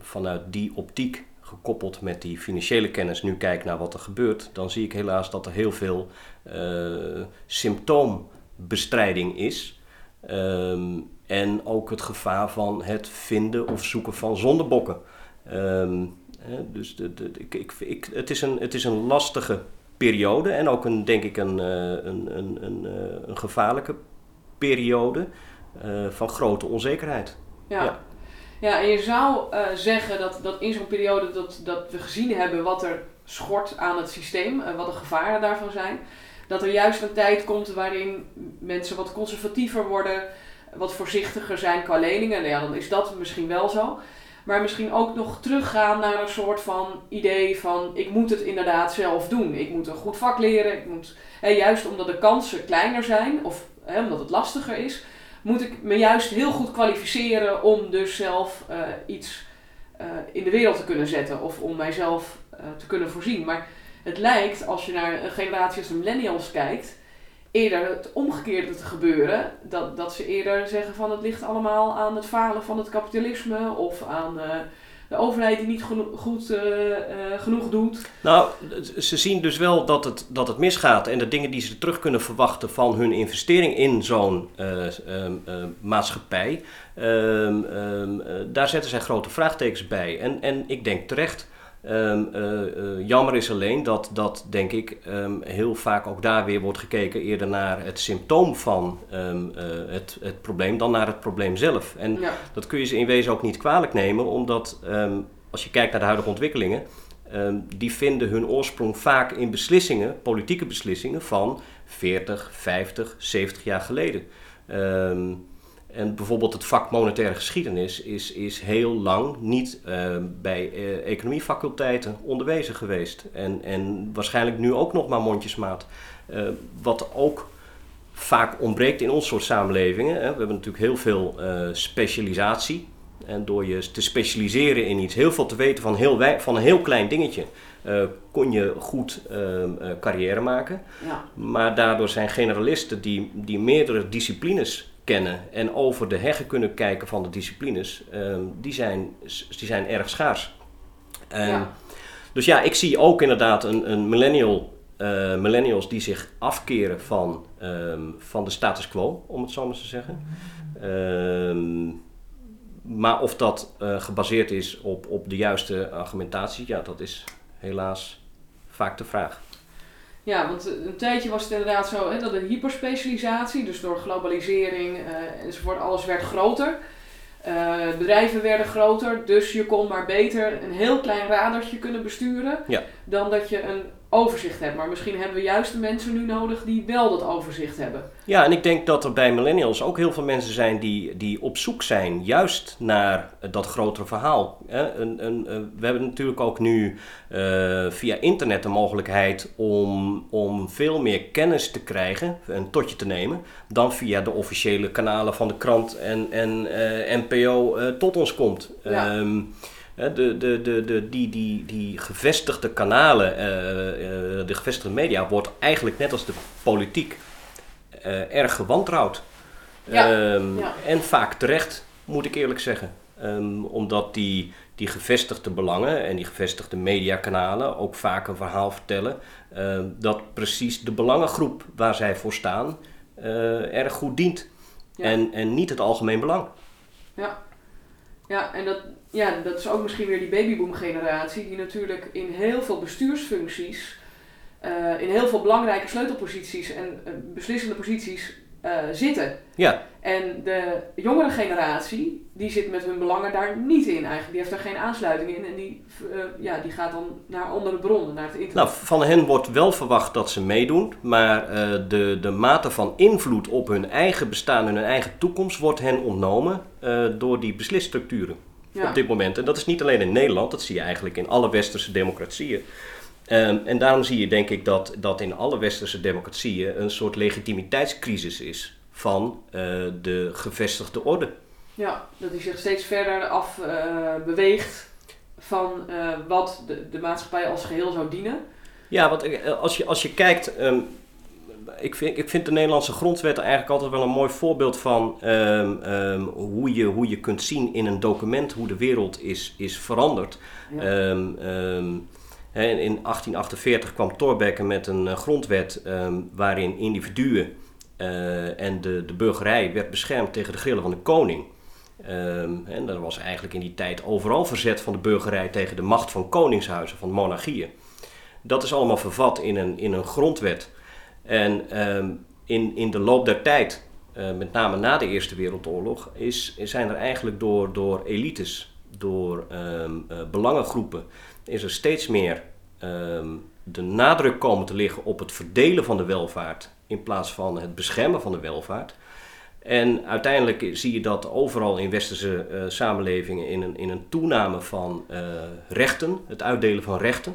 vanuit die optiek gekoppeld met die financiële kennis nu kijk naar wat er gebeurt, dan zie ik helaas dat er heel veel eh, symptoombestrijding is. Ehm, en ook het gevaar van het vinden of zoeken van zondebokken. Ehm, hè, dus de, de, ik, ik, ik, het, is een, het is een lastige periode en ook een, denk ik een, eh, een, een, een, eh, een gevaarlijke periode eh, van grote onzekerheid. Ja. Ja. Ja, en je zou zeggen dat, dat in zo'n periode dat, dat we gezien hebben wat er schort aan het systeem, wat de gevaren daarvan zijn, dat er juist een tijd komt waarin mensen wat conservatiever worden, wat voorzichtiger zijn qua leningen. Nou ja, dan is dat misschien wel zo. Maar misschien ook nog teruggaan naar een soort van idee van ik moet het inderdaad zelf doen. Ik moet een goed vak leren. Ik moet, hè, juist omdat de kansen kleiner zijn of hè, omdat het lastiger is, moet ik me juist heel goed kwalificeren om dus zelf eh, iets eh, in de wereld te kunnen zetten of om mijzelf eh, te kunnen voorzien. Maar het lijkt, als je naar een generatie als millennials kijkt, eerder het omgekeerde te gebeuren. Dat, dat ze eerder zeggen van het ligt allemaal aan het falen van het kapitalisme of aan eh, de overheid die niet goed eh, eh, genoeg doet. Nou, ze zien dus wel dat het, dat het misgaat en de dingen die ze terug kunnen verwachten van hun investering in zo'n eh, ehm, eh, maatschappij, ehm, ehm, eh, daar zetten zij grote vraagtekens bij. En, en ik denk terecht. Ehm, eh, eh, jammer is alleen dat, dat denk ik, ehm, heel vaak ook daar weer wordt gekeken eerder naar het symptoom van ehm, eh, het, het probleem dan naar het probleem zelf. En Ja, dat kun je ze in wezen ook niet kwalijk nemen, omdat als je kijkt naar de huidige ontwikkelingen, die vinden hun oorsprong vaak in beslissingen, politieke beslissingen van 40, 50, 70 jaar geleden. Ehm, en bijvoorbeeld het vak monetaire geschiedenis is, is heel lang niet ehm, bij eh, economiefaculteiten onderwezen geweest. En, en waarschijnlijk nu ook nog maar mondjesmaat. Eh, wat ook vaak ontbreekt in ons soort samenlevingen. Hè. We hebben natuurlijk heel veel eh, specialisatie. En door je te specialiseren in iets, heel veel te weten van, heel wij- van een heel klein dingetje, eh, kon je goed eh, carrière maken. ja, Maar daardoor zijn generalisten die, die meerdere disciplines kennen en over de heggen kunnen kijken van de disciplines, ehm, die, zijn, die zijn erg schaars. Ja. Dus ja, ik zie ook inderdaad een, een millennial, eh, millennials die zich afkeren van, ehm, van de status quo, om het zo maar te zeggen. Ehm, maar of dat eh, gebaseerd is op, op de juiste argumentatie, ja, dat is helaas vaak de vraag. Ja, want een tijdje was het inderdaad zo hè, dat de hyperspecialisatie, dus door globalisering eh, enzovoort, alles werd groter. Eh, bedrijven werden groter, dus je kon maar beter een heel klein radartje kunnen besturen Ja. dan dat je een overzicht hebt. Maar misschien hebben we juist de mensen nu nodig die wel dat overzicht hebben. Ja, en ik denk dat er bij millennials ook heel veel mensen zijn die, die op zoek zijn juist naar dat grotere verhaal. Een, een, eh, we hebben natuurlijk ook nu eh, via internet de mogelijkheid om, om veel meer kennis te krijgen en tot je te nemen dan via de officiële kanalen van de krant en, en eh, NPO tot ons komt. Ja. Ehm, de, de, de, de, die, die, die gevestigde kanalen, eh, eh, de gevestigde media, wordt eigenlijk net als de politiek eh, erg gewantrouwd. Ja, Ehm, ja. En vaak terecht, moet ik eerlijk zeggen. Ehm, omdat die, die gevestigde belangen en die gevestigde mediakanalen ook vaak een verhaal vertellen. ehm, dat precies de belangengroep waar zij voor staan erg goed dient. Ja. En, en niet het algemeen belang. Ja, ja en dat, ja, dat is ook misschien weer die babyboom generatie die natuurlijk in heel veel bestuursfuncties, eh, in heel veel belangrijke sleutelposities en eh, beslissende posities eh, zitten. Ja, En de jongere generatie, die zit met hun belangen daar niet in eigenlijk. Die heeft daar geen aansluiting in en die, ja, die gaat dan naar andere bronnen, naar het internet. Nou, van hen wordt wel verwacht dat ze meedoen, maar de, de mate van invloed op hun eigen bestaan en hun eigen toekomst wordt hen ontnomen door die beslisstructuren. Ja. op dit moment. En dat is niet alleen in Nederland, dat zie je eigenlijk in alle westerse democratieën. Ehm, en daarom zie je denk ik dat, dat in alle westerse democratieën een soort legitimiteitscrisis is van eh, de gevestigde orde. Ja, dat hij zich steeds verder af eh, beweegt van eh, wat de, de maatschappij als geheel zou dienen. Ja, want als je, als je kijkt, ehm, ik, vind, ik vind de Nederlandse grondwet eigenlijk altijd wel een mooi voorbeeld van ehm, ehm, hoe, je, hoe je kunt zien in een document hoe de wereld is, is veranderd. Ja. Ehm, in 1848 kwam Thorbecke met een eh, grondwet waarin individuen eh, en de, de burgerij werd beschermd tegen de grillen van de koning. En er was eigenlijk in die tijd overal verzet van de burgerij tegen de macht van koningshuizen, van monarchieën. Dat is allemaal vervat in een, in een grondwet. En ehm, in, in de loop der tijd, eh, met name na de Eerste Wereldoorlog, is, zijn er eigenlijk door, door elites, door ehm, eh, belangengroepen, is er steeds meer ehm, de nadruk komen te liggen op het verdelen van de welvaart in plaats van het beschermen van de welvaart. En uiteindelijk zie je dat overal in westerse eh, samenlevingen in een, in een toename van rechten, het uitdelen van rechten.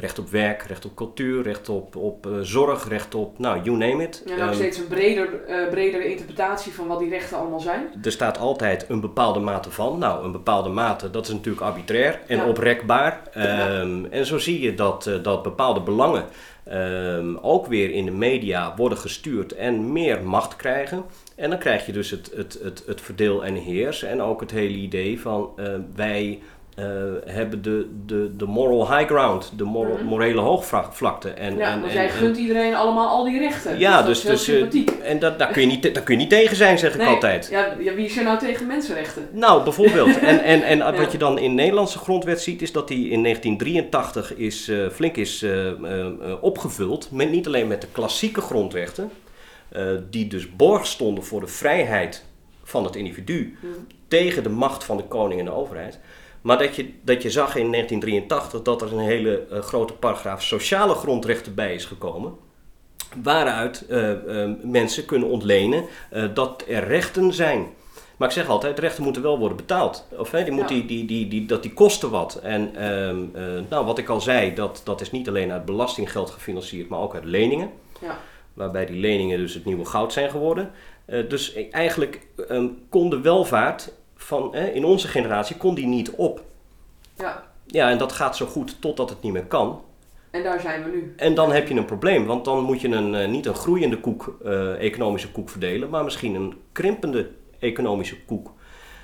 Recht op werk, recht op cultuur, recht op, op eh, zorg, recht op, nou, you name it. En ook Ehm, steeds een breder, eh, bredere interpretatie van wat die rechten allemaal zijn. er staat altijd een bepaalde mate van. Nou, een bepaalde mate, dat is natuurlijk arbitrair en Ja. oprekbaar. Ehm, En zo zie je dat, eh, dat bepaalde belangen ehm, ook weer in de media worden gestuurd en meer macht krijgen. En dan krijg je dus het, het, het, het verdeel en heers en ook het hele idee van wij eh, hebben de, de, de moral high ground, de moral- Mhm. morele hoogvlakte. En, ja, en, jij gunt iedereen allemaal al die rechten. ja, dus, dus eh, en dat, daar, kun je niet, daar kun je niet tegen zijn, zeg ik altijd. Ja, ja, wie is er nou tegen mensenrechten? Nou, bijvoorbeeld. En, en, en Ja. wat je dan in de Nederlandse grondwet ziet, is dat die in 1983 is, eh, flink is opgevuld. Met, niet alleen met de klassieke grondrechten, die dus borg stonden voor de vrijheid van het individu Hm. tegen de macht van de koning en de overheid. Maar dat je, dat je zag in 1983 dat er een hele eh, grote paragraaf sociale grondrechten bij is gekomen. Waaruit eh, eh, mensen kunnen ontlenen dat er rechten zijn. Maar ik zeg altijd, rechten moeten wel worden betaald. Of hè, die moet Ja. die, die, die, die, dat die kosten wat. En ehm, eh, nou, wat ik al zei, dat, dat is niet alleen uit belastinggeld gefinancierd, maar ook uit leningen. Ja. Waarbij die leningen dus het nieuwe goud zijn geworden. Dus eigenlijk ehm, kon de welvaart van, in onze generatie kon die niet op. ja, Ja, en dat gaat zo goed totdat het niet meer kan. en daar zijn we nu. En dan heb je een probleem, want dan moet je een, eh, niet een groeiende koek, eh, economische koek verdelen, maar misschien een krimpende economische koek.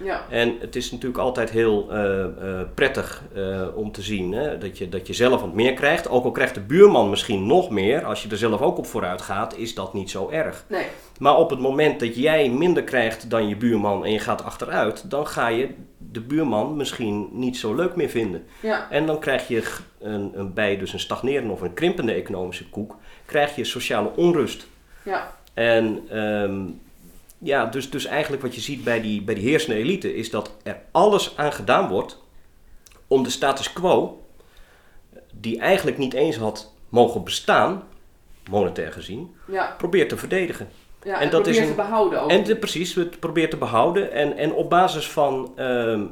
Ja, En het is natuurlijk altijd heel eh, prettig eh, om te zien hè, dat, je, dat je zelf wat meer krijgt. Ook al krijgt de buurman misschien nog meer, als je er zelf ook op vooruit gaat, is dat niet zo erg. nee. Maar op het moment dat jij minder krijgt dan je buurman en je gaat achteruit, dan ga je de buurman misschien niet zo leuk meer vinden. Ja, En dan krijg je een, een, bij dus een stagnerende of een krimpende economische koek, krijg je sociale onrust. ja, En ehm, ja, dus, dus eigenlijk wat je ziet bij die, bij die heersende elite is dat er alles aan gedaan wordt om de status quo, die eigenlijk niet eens had mogen bestaan, monetair gezien, ja. probeert te verdedigen. ja En en, dat is te behouden ook. En de, precies, het probeert te behouden en, en op basis van ehm,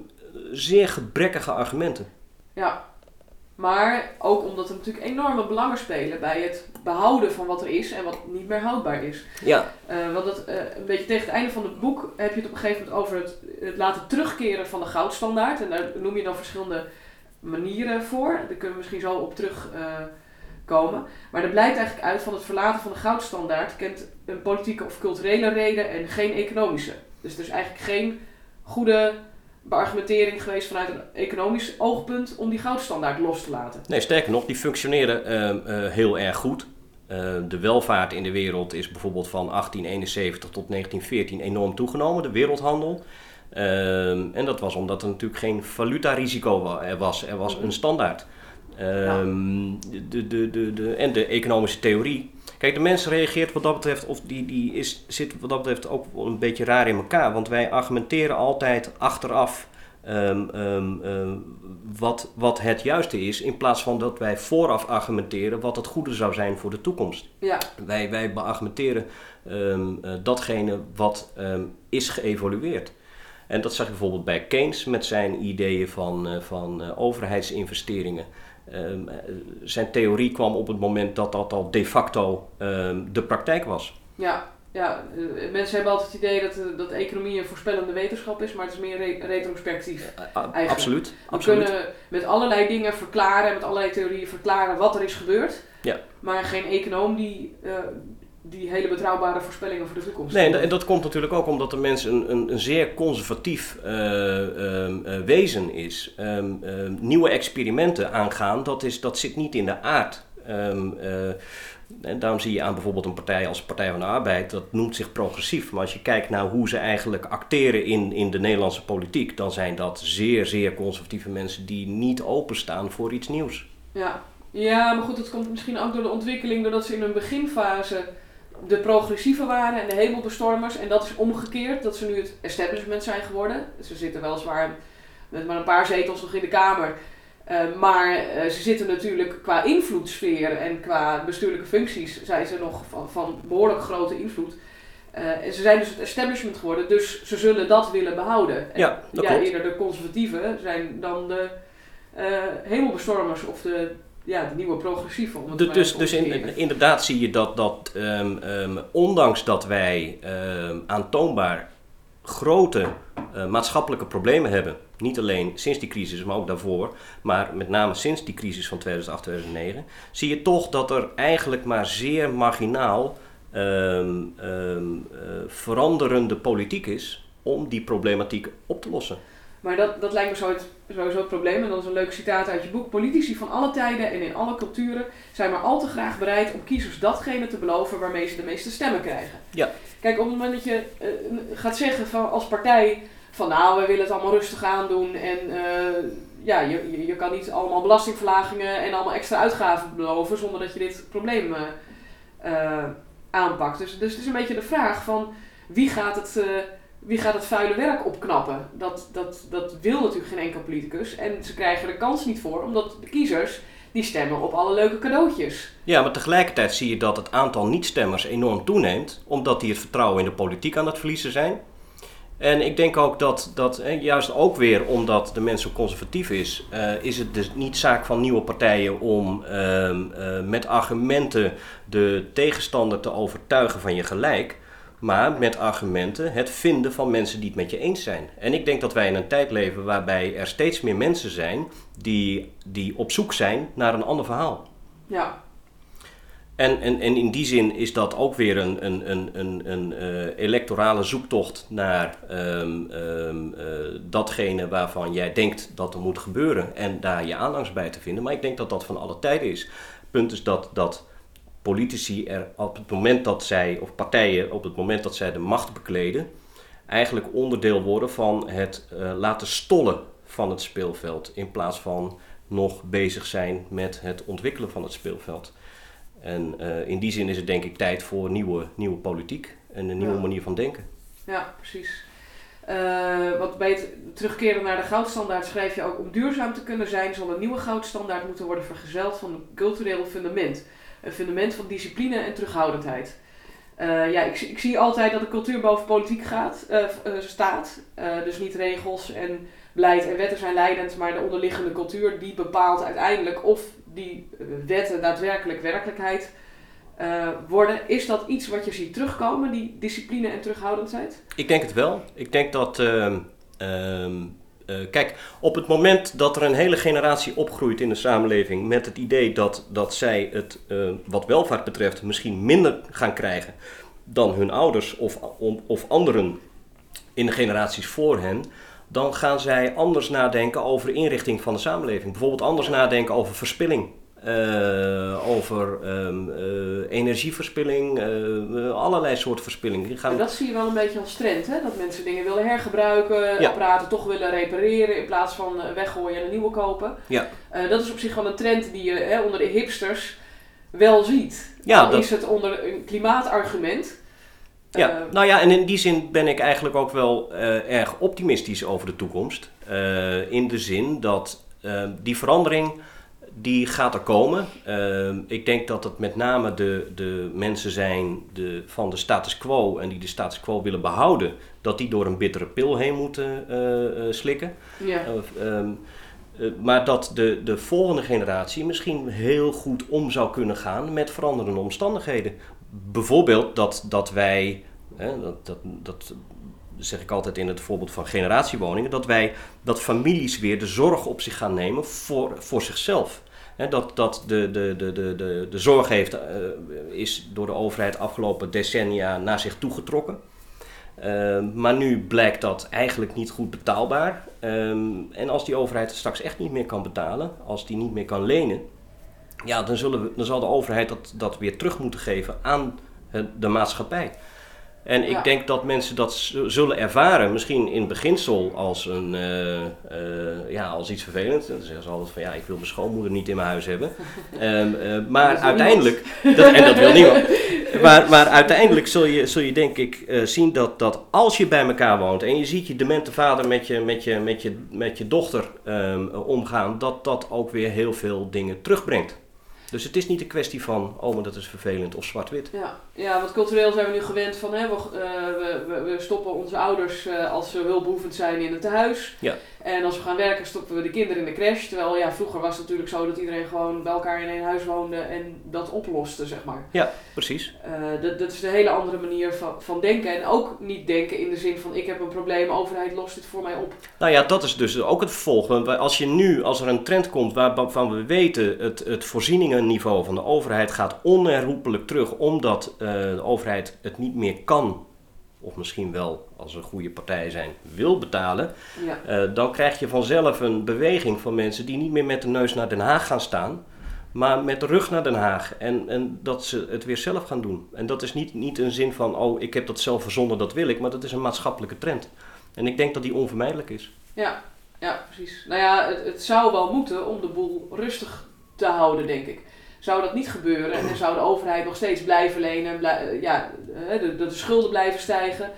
zeer gebrekkige argumenten. Ja, maar ook omdat er natuurlijk enorme belangen spelen bij het behouden van wat er is en wat niet meer houdbaar is. Ja, Eh, want dat, eh, een beetje tegen het einde van het boek heb je het op een gegeven moment over het, het laten terugkeren van de goudstandaard. En daar noem je dan verschillende manieren voor. Daar kunnen we misschien zo op terugkomen. komen. maar er blijkt eigenlijk uit van het verlaten van de goudstandaard kent een politieke of culturele reden en geen economische. Dus er is eigenlijk geen goede beargumentering geweest vanuit een economisch oogpunt om die goudstandaard los te laten. nee, sterker nog, die functioneren ehm, eh, heel erg goed. Eh, de welvaart in de wereld is bijvoorbeeld van 1871 tot 1914 enorm toegenomen, de wereldhandel. Ehm, en dat was omdat er natuurlijk geen valutarisico er was. Er was een standaard. Ehm, de, de, de, de, en de economische theorie. Kijk, de mens reageert wat dat betreft, of die, die is, zit wat dat betreft ook een beetje raar in elkaar. Want wij argumenteren altijd achteraf ehm, ehm, wat, wat het juiste is, in plaats van dat wij vooraf argumenteren wat het goede zou zijn voor de toekomst. Ja, Wij, wij beargumenteren eh, datgene wat is geëvolueerd. En dat zag je bijvoorbeeld bij Keynes met zijn ideeën van, eh, van eh, overheidsinvesteringen. Ehm, eh, zijn theorie kwam op het moment dat dat al de facto ehm, de praktijk was. Ja, ja eh, mensen hebben altijd het idee dat, eh, dat economie een voorspellende wetenschap is, maar het is meer re- retrospectief. A- absoluut. We absoluut. kunnen met allerlei dingen verklaren, met allerlei theorieën verklaren wat er is gebeurd. Ja. Maar geen econoom die, die hele betrouwbare voorspellingen voor de toekomst Nee, en dat- komt natuurlijk ook omdat de mens een, een, een zeer conservatief eh, ehm, eh, wezen is. Ehm, ehm, nieuwe experimenten aangaan, dat, is, dat zit niet in de aard. Ehm, eh, en daarom zie je aan bijvoorbeeld een partij als Partij van de Arbeid, dat noemt zich progressief. Maar als je kijkt naar hoe ze eigenlijk acteren in, in de Nederlandse politiek, dan zijn dat zeer, zeer conservatieve mensen die niet openstaan voor iets nieuws. Ja. ja, maar goed, dat komt misschien ook door de ontwikkeling, doordat ze in hun beginfase de progressieven waren en de hemelbestormers. En dat is omgekeerd, dat ze nu het establishment zijn geworden. Ze zitten weliswaar met maar een paar zetels nog in de Kamer. Eh, maar eh, ze zitten natuurlijk qua invloedssfeer en qua bestuurlijke functies zijn ze nog van, van behoorlijk grote invloed. Eh, en ze zijn dus het establishment geworden, dus ze zullen dat willen behouden. En Ja, dat ja, klopt. eerder de conservatieven zijn dan de hemelbestormers of de, ja, de nieuwe. Om het Dus, dus, dus in- inderdaad zie je dat, dat ehm, ehm, ondanks dat wij ehm, aantoonbaar grote eh, maatschappelijke problemen hebben, niet alleen sinds die crisis, maar ook daarvoor, maar met name sinds die crisis van 2008, 2009, zie je toch dat er eigenlijk maar zeer marginaal eh, veranderende politiek is om die problematiek op te lossen. Maar dat, dat lijkt me zo het, sowieso het probleem. En dat is een leuk citaat uit je boek. Politici van alle tijden en in alle culturen zijn maar al te graag bereid om kiezers datgene te beloven waarmee ze de meeste stemmen krijgen. Ja. Kijk, op het moment dat je eh, gaat zeggen van, als partij van nou, we willen het allemaal rustig aandoen en eh, ja, je, je, je kan niet allemaal belastingverlagingen en allemaal extra uitgaven beloven zonder dat je dit probleem eh, aanpakt. Dus, dus het is een beetje de vraag van wie gaat het, wie gaat het vuile werk opknappen? Dat, dat, dat wil natuurlijk geen enkel politicus. En ze krijgen er kans niet voor, omdat de kiezers die stemmen op alle leuke cadeautjes. Ja, maar tegelijkertijd zie je dat het aantal niet-stemmers enorm toeneemt, omdat die het vertrouwen in de politiek aan het verliezen zijn. En ik denk ook dat, dat juist ook weer omdat de mens zo conservatief is, eh, is het dus niet zaak van nieuwe partijen om ehm, eh, met argumenten de tegenstander te overtuigen van je gelijk. Maar met argumenten het vinden van mensen die het met je eens zijn. En ik denk dat wij in een tijd leven waarbij er steeds meer mensen zijn die, die op zoek zijn naar een ander verhaal. Ja, En, en, en in die zin is dat ook weer een, een, een, een, een eh, electorale zoektocht naar ehm, ehm, eh, datgene waarvan jij denkt dat er moet gebeuren en daar je aanhangs bij te vinden. Maar ik denk dat dat van alle tijden is. Het punt is dat, dat politici er op het moment dat zij, of partijen op het moment dat zij de macht bekleden, eigenlijk onderdeel worden van het eh, laten stollen van het speelveld in plaats van nog bezig zijn met het ontwikkelen van het speelveld. En eh, in die zin is het denk ik tijd voor nieuwe, nieuwe politiek en een nieuwe Ja. manier van denken. ja precies. Eh, wat beter, terugkeren naar de goudstandaard schrijf je ook om duurzaam te kunnen zijn, zal een nieuwe goudstandaard moeten worden vergezeld van een cultureel fundament. Een fundament van discipline en terughoudendheid. Eh, ja, ik, ik zie altijd dat de cultuur boven politiek gaat, eh, staat. Dus niet regels en beleid en wetten zijn leidend, maar de onderliggende cultuur die bepaalt uiteindelijk of die wetten daadwerkelijk werkelijkheid worden. Is dat iets wat je ziet terugkomen, die discipline en terughoudendheid? Ik denk het wel. Ik denk dat. Eh, kijk, op het moment dat er een hele generatie opgroeit in de samenleving met het idee dat, dat zij het, eh, wat welvaart betreft, misschien minder gaan krijgen dan hun ouders of, of anderen in de generaties voor hen, dan gaan zij anders nadenken over de inrichting van de samenleving. Bijvoorbeeld anders nadenken over verspilling. Eh, over ehm, eh, energieverspilling, eh, allerlei soorten verspilling. Die gaan En dat zie je wel een beetje als trend, hè? dat mensen dingen willen hergebruiken, Ja. apparaten toch willen repareren in plaats van weggooien en een nieuwe kopen. Ja. Dat is op zich wel een trend die je hè, onder de hipsters wel ziet. Ja, dat- is het onder een klimaatargument. Ja, nou ja, en in die zin ben ik eigenlijk ook wel erg optimistisch over de toekomst. In de zin dat die verandering, die gaat er komen. Ehm, ik denk dat het met name de, de mensen zijn de, van de status quo en die de status quo willen behouden, dat die door een bittere pil heen moeten eh, eh, slikken. Ja. Ehm, eh, maar dat de, de volgende generatie misschien heel goed om zou kunnen gaan met veranderende omstandigheden. Bijvoorbeeld dat, dat wij, hè, dat, dat, dat zeg ik altijd in het voorbeeld van generatiewoningen, dat wij, dat families weer de zorg op zich gaan nemen voor, voor zichzelf. Hè, dat dat de, de, de, de, de, zorg heeft, eh, is door de overheid afgelopen decennia naar zich toegetrokken. Ehm, maar nu blijkt dat eigenlijk niet goed betaalbaar. Ehm, en als die overheid het straks echt niet meer kan betalen, als die niet meer kan lenen, ja, dan, zullen we, dan zal de overheid dat, dat weer terug moeten geven aan het- de maatschappij. En ik Ja. denk dat mensen dat zullen ervaren, misschien in beginsel als, een, eh, eh, ja, als iets vervelends. Dan zeggen ze altijd van ja, ik wil mijn schoonmoeder niet in mijn huis hebben. Ehm, eh, maar uiteindelijk, dat, en dat wil niemand. Maar, maar uiteindelijk zul je, zul je denk ik zien dat, dat als je bij elkaar woont en je ziet je demente vader met je, met je, met je, met je dochter ehm, omgaan, dat dat ook weer heel veel dingen terugbrengt. Dus het is niet een kwestie van, oh maar dat is vervelend of zwart-wit. Ja. ja, want cultureel zijn we nu gewend van hè, we, eh, we, we, stoppen onze ouders eh, als ze hulpbehoevend zijn in het tehuis. Ja. En als we gaan werken stoppen we de kinderen in de crash. Terwijl ja, vroeger was het natuurlijk zo dat iedereen gewoon bij elkaar in één huis woonde en dat oploste, zeg maar. Ja, precies. Eh, dat, dat is een hele andere manier van, van denken. En ook niet denken in de zin van ik heb een probleem, overheid lost dit voor mij op. Nou ja, dat is dus ook het wij- als je nu, als er een trend komt waarvan we weten het, het voorzieningenniveau van de overheid gaat onherroepelijk terug, omdat eh, de overheid het niet meer kan, of misschien wel als ze een goede partij zijn, wil betalen, Ja. eh, dan krijg je vanzelf een beweging van mensen die niet meer met de neus naar Den Haag gaan staan, maar met de rug naar Den Haag. En, en dat ze het weer zelf gaan doen. En dat is niet, niet een zin van, oh, ik heb dat zelf verzonnen, dat wil ik, maar dat is een maatschappelijke trend. En ik denk dat die onvermijdelijk is. Ja, ja, precies. Nou ja, het, het zou wel moeten om de boel rustig te houden, denk ik. Zou dat niet gebeuren en dan zou de overheid nog steeds blijven lenen, blij- eh, ja, de, de, de schulden blijven stijgen,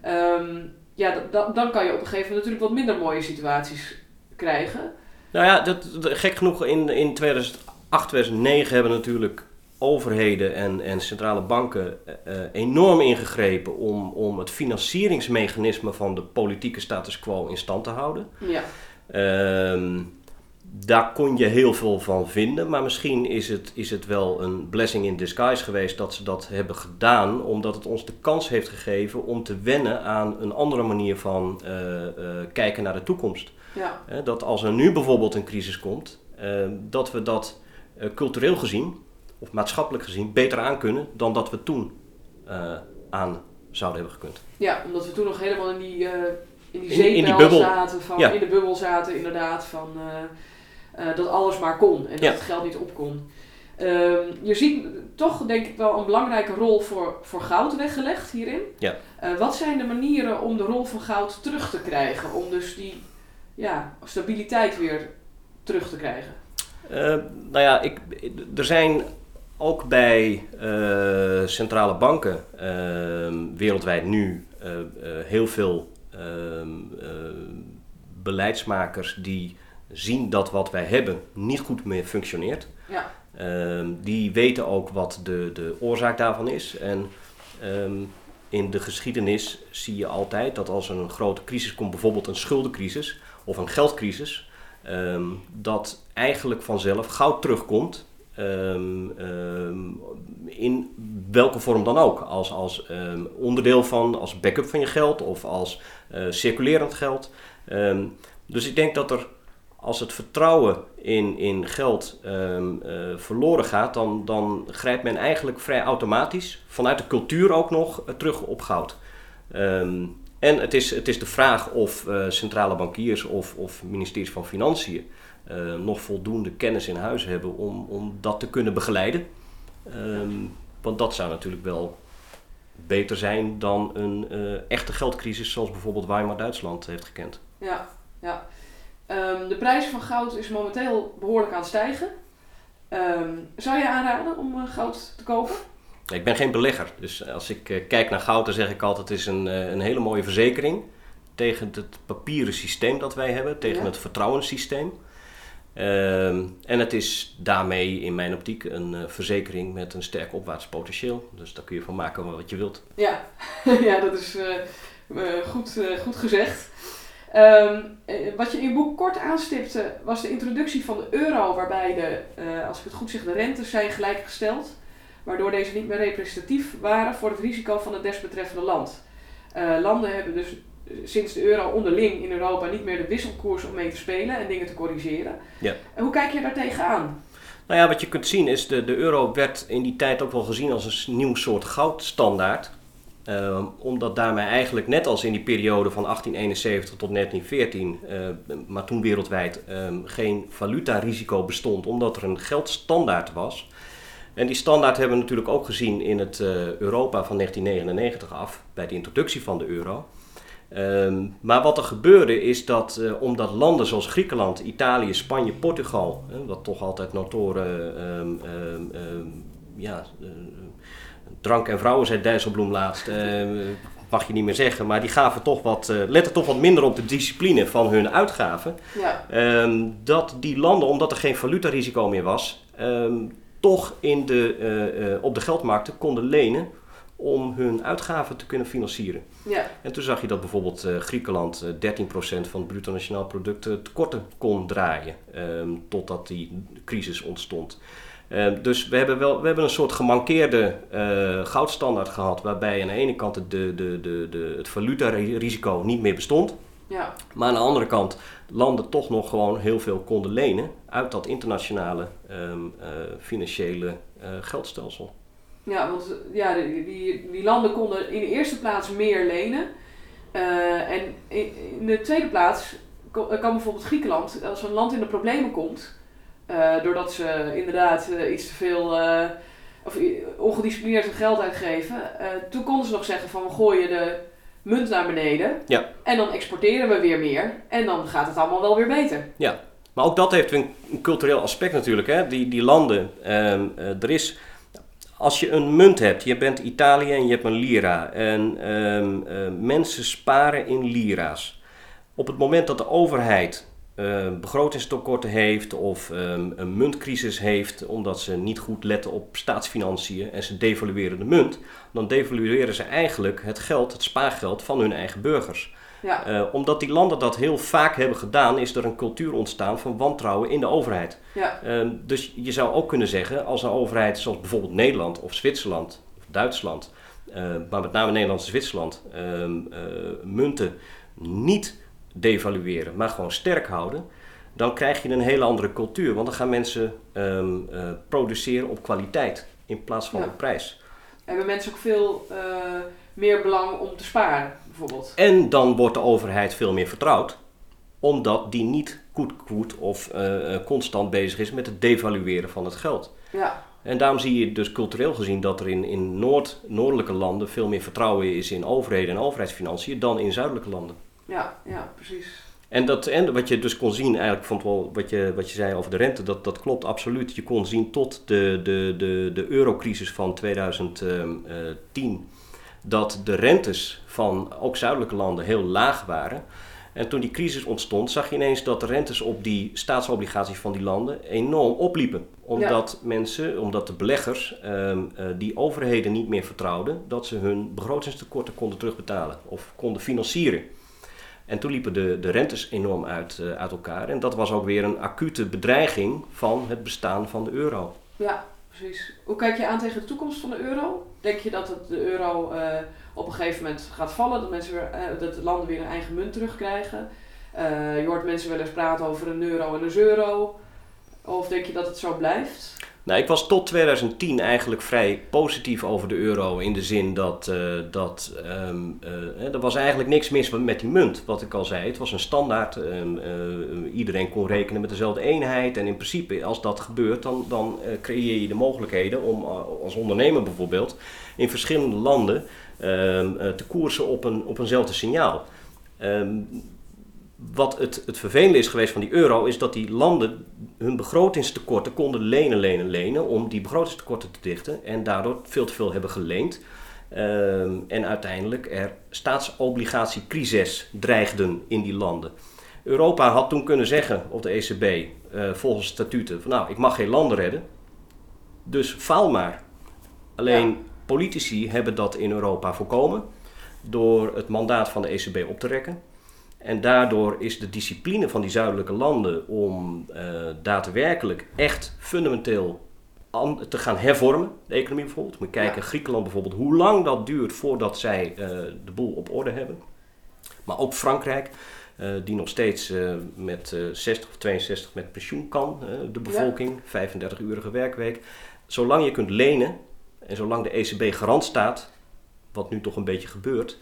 ehm, ja, da- da- dan kan je op een gegeven moment natuurlijk wat minder mooie situaties krijgen. Nou ja, dat, dat- gek genoeg in, in 2008, 2009 hebben natuurlijk overheden en, en centrale banken eh, eh, enorm ingegrepen om, om het financieringsmechanisme van de politieke status quo in stand te houden. Ja, Ehm, daar kon je heel veel van vinden, maar misschien is het, is het wel een blessing in disguise geweest dat ze dat hebben gedaan, omdat het ons de kans heeft gegeven om te wennen aan een andere manier van eh, eh, kijken naar de toekomst. ja, dat als er nu bijvoorbeeld een crisis komt, eh, dat we dat cultureel gezien of maatschappelijk gezien beter aan kunnen dan dat we toen aan zouden hebben gekund. ja, omdat we toen nog helemaal in die, in die In- in die bubbel. zaten, van, Ja. in de bubbel zaten inderdaad, van eh, dat alles maar kon en dat Ja. het geld niet op kon. Ehm, je ziet toch denk ik wel een belangrijke rol voor, voor goud weggelegd hierin. Ja. Eh, wat zijn de manieren om de rol van goud terug te krijgen? Om dus die ja, stabiliteit weer terug te krijgen. Eh, nou ja, ik, er zijn ook bij centrale banken ehm, wereldwijd nu heel veel ehm, eh, beleidsmakers die zien dat wat wij hebben niet goed meer functioneert. Ja, Ehm, die weten ook wat de, de oorzaak daarvan is. En ehm, in de geschiedenis zie je altijd dat als er een grote crisis komt, bijvoorbeeld een schuldencrisis of een geldcrisis, ehm, dat eigenlijk vanzelf goud terugkomt. in welke vorm dan ook. Als, als onderdeel van, als backup van je geld of als eh, circulerend geld. Dus ik denk dat er als het vertrouwen in, in geld ehm, eh, verloren gaat, dan, dan grijpt men eigenlijk vrij automatisch, vanuit de cultuur ook nog, eh, terug op goud. Ehm, en het is, het is de vraag of eh, centrale bankiers of, of ministeries van Financiën nog voldoende kennis in huis hebben om, om dat te kunnen begeleiden. Ehm, want dat zou natuurlijk wel beter zijn dan een echte geldcrisis zoals bijvoorbeeld Weimar Duitsland heeft gekend. ja, ja. Ehm, de prijs van goud is momenteel behoorlijk aan het stijgen. Ehm, zou je aanraden om eh, goud te kopen? Ik ben geen belegger, dus als ik eh, kijk naar goud, dan zeg ik altijd: het is een, eh, een hele mooie verzekering tegen het papieren systeem dat wij hebben, tegen Ja. het vertrouwenssysteem. Ehm, en het is daarmee in mijn optiek een verzekering met een sterk opwaarts potentieel. Dus daar kun je van maken wat je wilt. Ja, ja dat is goed, goed gezegd. Ehm, eh, wat je in je boek kort aanstipte was de introductie van de euro, waarbij de, eh, als ik het goed zeg, de rentes zijn gelijkgesteld, waardoor deze niet meer representatief waren voor het risico van het desbetreffende land. Eh, landen hebben dus sinds de euro onderling in Europa niet meer de wisselkoers om mee te spelen en dingen te corrigeren. Ja. En hoe kijk je daar tegenaan? Nou ja, wat je kunt zien is, de, de euro werd in die tijd ook wel gezien als een nieuw soort goudstandaard. Ehm, omdat daarmee eigenlijk, net als in die periode van 1871 tot 1914, eh, maar toen wereldwijd, ehm, geen valutarisico bestond, omdat er een geldstandaard was. En die standaard hebben we natuurlijk ook gezien in het eh, Europa van 1999 af, bij de introductie van de euro. Ehm, maar wat er gebeurde is dat eh, omdat landen zoals Griekenland, Italië, Spanje, Portugal, wat toch altijd notoren ehm, ehm, ehm, ja, eh, drank en vrouwen, zei Dijsselbloem laatst, eh, mag je niet meer zeggen, maar die gaven toch wat, eh, letten toch wat minder op de discipline van hun uitgaven. Ja, Ehm, dat die landen, omdat er geen valutarisico meer was, ehm, toch in de, eh, op de geldmarkten konden lenen om hun uitgaven te kunnen financieren. ja, En toen zag je dat bijvoorbeeld Griekenland eh, 13% van het bruto nationaal product tekorten kon draaien, ehm, totdat die crisis ontstond. Ehm, dus we hebben, wel, we hebben een soort gemankeerde eh, goudstandaard gehad, waarbij aan de ene kant het, de, de, de, de, het valutarisico niet meer bestond. ja. Maar aan de andere kant landen toch nog gewoon heel veel konden lenen uit dat internationale ehm, eh, financiële eh, geldstelsel. Ja, want ja, die, die, die landen konden in de eerste plaats meer lenen. En in, in de tweede plaats kan bijvoorbeeld Griekenland, als een land in de problemen komt, eh, doordat ze inderdaad eh, iets te veel eh, of ongedisciplineerd hun geld uitgeven, toen konden ze nog zeggen van we gooien de munt naar beneden Ja. en dan exporteren we weer meer en dan gaat het allemaal wel weer beter. Maar ook dat heeft een, een cultureel aspect natuurlijk. Hè? Die, die landen, ehm, eh, er is, als je een munt hebt, je bent Italië en je hebt een lira. En ehm, eh, mensen sparen in lira's. Op het moment dat de overheid eh, begrotingstekorten heeft of ehm, een muntcrisis heeft, omdat ze niet goed letten op staatsfinanciën en ze devalueren de munt, dan devalueren ze eigenlijk het geld, het spaargeld van hun eigen burgers. Ja, Eh, omdat die landen dat heel vaak hebben gedaan, is er een cultuur ontstaan van wantrouwen in de overheid. ja, Ehm, dus je zou ook kunnen zeggen, als een overheid zoals bijvoorbeeld Nederland of Zwitserland of Duitsland, eh, maar met name Nederland en Zwitserland, ehm, eh, munten niet devalueren, maar gewoon sterk houden, dan krijg je een hele andere cultuur. Want dan gaan mensen ehm, eh, produceren op kwaliteit in plaats van Ja. op prijs. hebben mensen ook veel eh, meer belang om te sparen, bijvoorbeeld. En dan wordt de overheid veel meer vertrouwd, omdat die niet koetkoet of eh, constant bezig is met het devalueren van het geld. Ja, En daarom zie je dus cultureel gezien dat er in, in Noord, noordelijke landen veel meer vertrouwen is in overheden en overheidsfinanciën dan in zuidelijke landen. Ja, ja, precies. En, dat, en wat je dus kon zien, eigenlijk vond wel wat je, wat je zei over de rente, dat, dat klopt absoluut. Je kon zien tot de, de, de, de eurocrisis van 2010 dat de rentes van ook zuidelijke landen heel laag waren. En toen die crisis ontstond, zag je ineens dat de rentes op die staatsobligaties van die landen enorm opliepen. Omdat mensen, omdat de beleggers ehm, eh, die overheden niet meer vertrouwden dat ze hun begrotingstekorten konden terugbetalen of konden financieren. En toen liepen de, de rentes enorm uit, eh, uit elkaar. En dat was ook weer een acute bedreiging van het bestaan van de euro. Ja, precies. Hoe kijk je aan tegen de toekomst van de euro? Denk je dat het, de euro eh, op een gegeven moment gaat vallen? Dat, mensen weer, eh, dat de landen weer een eigen munt terugkrijgen? Je hoort mensen wel eens praten over een euro en een euro. Of denk je dat het zo blijft? Nou, ik was tot 2010 eigenlijk vrij positief over de euro. In de zin dat, eh, dat ehm, eh, er was eigenlijk niks mis met die munt. Wat ik al zei, het was een standaard. ehm, eh, iedereen kon rekenen met dezelfde eenheid. En in principe, als dat gebeurt, dan, dan eh, creëer je de mogelijkheden om eh, als ondernemer bijvoorbeeld in verschillende landen ehm, eh, te koersen op, een, op eenzelfde signaal. Ehm, wat het, het vervelende is geweest van die euro, is dat die landen hun begrotingstekorten konden lenen, lenen, lenen om die begrotingstekorten te dichten en daardoor veel te veel hebben geleend. Ehm, en uiteindelijk er staatsobligatiecrisis dreigden in die landen. Europa had toen kunnen zeggen, of de ECB, eh, volgens statuten, van nou, ik mag geen landen redden, dus faal maar. Alleen Ja. politici hebben dat in Europa voorkomen door het mandaat van de ECB op te rekken. En daardoor is de discipline van die zuidelijke landen om eh, daadwerkelijk echt fundamenteel te gaan hervormen, de economie bijvoorbeeld. Moet je kijken, Ja. Griekenland bijvoorbeeld, hoe lang dat duurt voordat zij eh, de boel op orde hebben. Maar ook Frankrijk, eh, die nog steeds met eh, 60 of 62 met pensioen kan, de bevolking, 35-urige werkweek. Zolang je kunt lenen en zolang de ECB garant staat, wat nu toch een beetje gebeurt,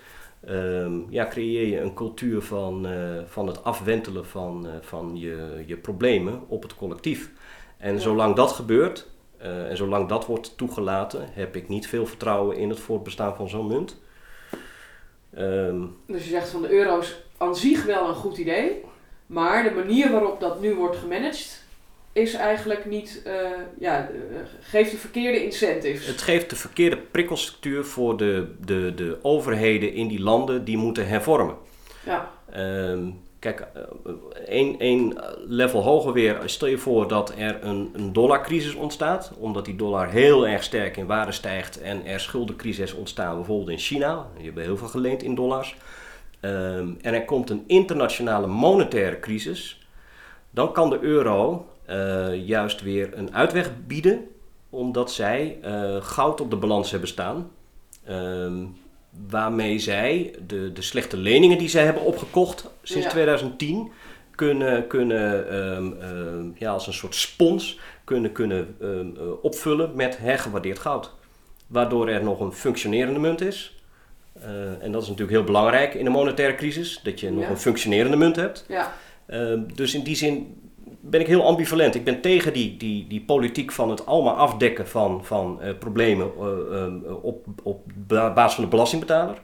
ehm, ja, creëer je een cultuur van, eh, van het afwentelen van, eh, van je, je problemen op het collectief. En Ja. zolang dat gebeurt, eh, en zolang dat wordt toegelaten, heb ik niet veel vertrouwen in het voortbestaan van zo'n munt. Ehm, Dus je zegt van de euro is aan zich wel een goed idee, maar de manier waarop dat nu wordt gemanaged is eigenlijk niet, eh, ja, eh, geeft de verkeerde incentives. Het geeft de verkeerde prikkelstructuur voor de, de, de overheden in die landen die moeten hervormen. Ja, Ehm, kijk, eh, één level hoger weer. Stel je voor dat er een, een dollarcrisis ontstaat, omdat die dollar heel erg sterk in waarde stijgt en er schuldencrisis ontstaan, bijvoorbeeld in China. Die hebben heel veel geleend in dollars. Ehm, en er komt een internationale monetaire crisis. Dan kan de euro eh, juist weer een uitweg bieden, omdat zij eh, goud op de balans hebben staan. Ehm, waarmee zij de, de slechte leningen die zij hebben opgekocht sinds Ja. 2010 kunnen, kunnen ehm, ehm, ja, als een soort spons kunnen, kunnen eh, opvullen met hergewaardeerd goud. Waardoor er nog een functionerende munt is. En dat is natuurlijk heel belangrijk in een monetaire crisis, dat je nog Ja. een functionerende munt hebt. ja, dus in die zin ben ik heel ambivalent. Ik ben tegen die, die, die politiek van het allemaal afdekken van, van eh, problemen eh, ehm, op, op ba- basis van de belastingbetaler.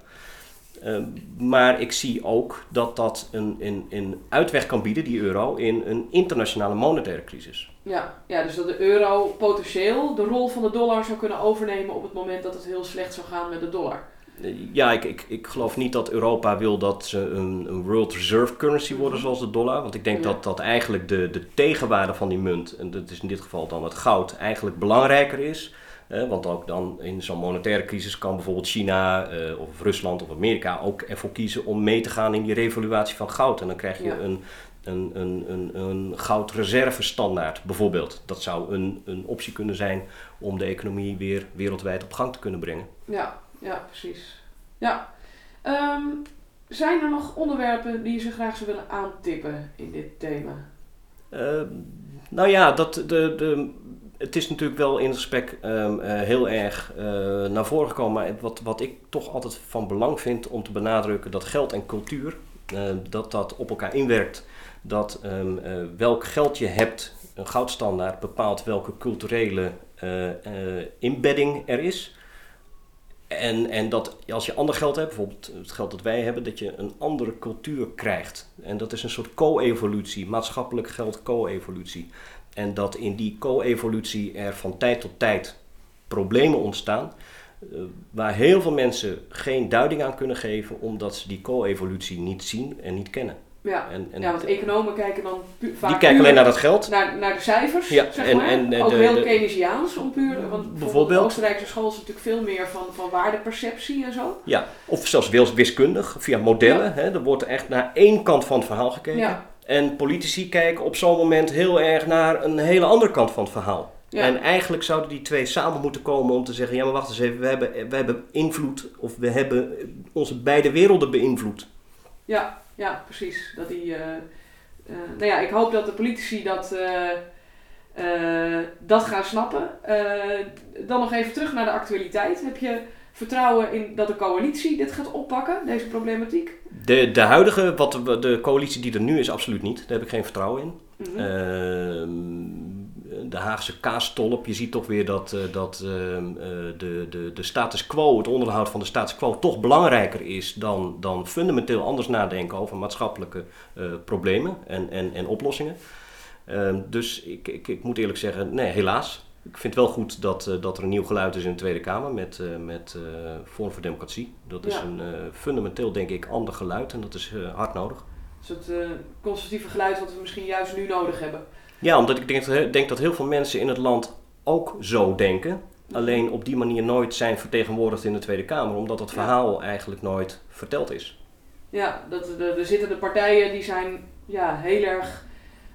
Maar ik zie ook dat dat een, een, een uitweg kan bieden, die euro, in een internationale monetaire crisis. ja, ja, dus dat de euro potentieel de rol van de dollar zou kunnen overnemen op het moment dat het heel slecht zou gaan met de dollar. Ja, ik, ik, ik geloof niet dat Europa wil dat ze een, een world reserve currency worden zoals de dollar. Want ik denk Ja. dat, dat eigenlijk de, de tegenwaarde van die munt, en dat is in dit geval dan het goud, eigenlijk belangrijker is. Eh, want ook dan in zo'n monetaire crisis kan bijvoorbeeld China eh, of Rusland of Amerika ook ervoor kiezen om mee te gaan in die revaluatie van goud. En dan krijg je Ja. een, een, een, een, een goudreservestandaard bijvoorbeeld. Dat zou een, een optie kunnen zijn om de economie weer wereldwijd op gang te kunnen brengen. Ja, ja, precies. Ja. Ehm, zijn er nog onderwerpen die je zo graag zou willen aantippen in dit thema? Eh, nou ja, dat, de, de, het is natuurlijk wel in het gesprek ehm, eh, heel erg eh, naar voren gekomen. Maar wat, wat ik toch altijd van belang vind om te benadrukken, dat geld en cultuur, dat dat op elkaar inwerkt. Dat ehm, eh, welk geld je hebt, een goudstandaard, bepaalt welke culturele inbedding er is. En, en dat als je ander geld hebt, bijvoorbeeld het geld dat wij hebben, dat je een andere cultuur krijgt. En dat is een soort co-evolutie, maatschappelijk geld co-evolutie. En dat in die co-evolutie er van tijd tot tijd problemen ontstaan, eh, waar heel veel mensen geen duiding aan kunnen geven, omdat ze die co-evolutie niet zien en niet kennen. Ja, En, en ja want economen kijken dan pu- vaak die kijken alleen naar dat geld. naar, naar de cijfers, Ja, zeg en- maar. en, eh, Ook de- heel de- Keynesiaans, om puur, want bijvoorbeeld Bijvoorbeeld? de Oostenrijkse school is natuurlijk veel meer van, van waardeperceptie en zo. Ja, of zelfs wiskundig, via modellen. Hè, er wordt echt naar één kant van het verhaal gekeken. Ja, En politici kijken op zo'n moment heel erg naar een hele andere kant van het verhaal. ja, En eigenlijk zouden die twee samen moeten komen om te zeggen: ja, maar wacht eens even, we hebben, we hebben invloed, of we hebben onze beide werelden beïnvloed. ja, ja, precies. Dat die, eh, eh, nou ja, ik hoop dat de politici dat, eh, dat gaan snappen. Dan nog even terug naar de actualiteit. Heb je vertrouwen in dat de coalitie dit gaat oppakken, deze problematiek? De, de huidige, wat, de coalitie die er nu is, absoluut niet. Daar heb ik geen vertrouwen in. Ehm, de Haagse kaastolp, je ziet toch weer dat, eh, dat ehm, eh, de, de, de status quo, het onderhoud van de status quo, toch belangrijker is dan, dan fundamenteel anders nadenken over maatschappelijke eh, problemen en, en, en oplossingen. Ehm, dus ik, ik, ik moet eerlijk zeggen, nee, helaas. Ik vind het wel goed dat, eh, dat er een nieuw geluid is in de Tweede Kamer met, eh met eh Vorm voor Democratie. Dat is Ja. een eh, fundamenteel, denk ik, ander geluid en dat is eh, hard nodig. soort eh, conservatieve geluid wat we misschien juist nu nodig hebben. Ja, omdat ik denk, denk dat heel veel mensen in het land ook zo denken. Alleen op die manier nooit zijn vertegenwoordigd in de Tweede Kamer, omdat het Ja. verhaal eigenlijk nooit verteld is. Ja, dat, de, de zittende partijen die zijn ja, heel erg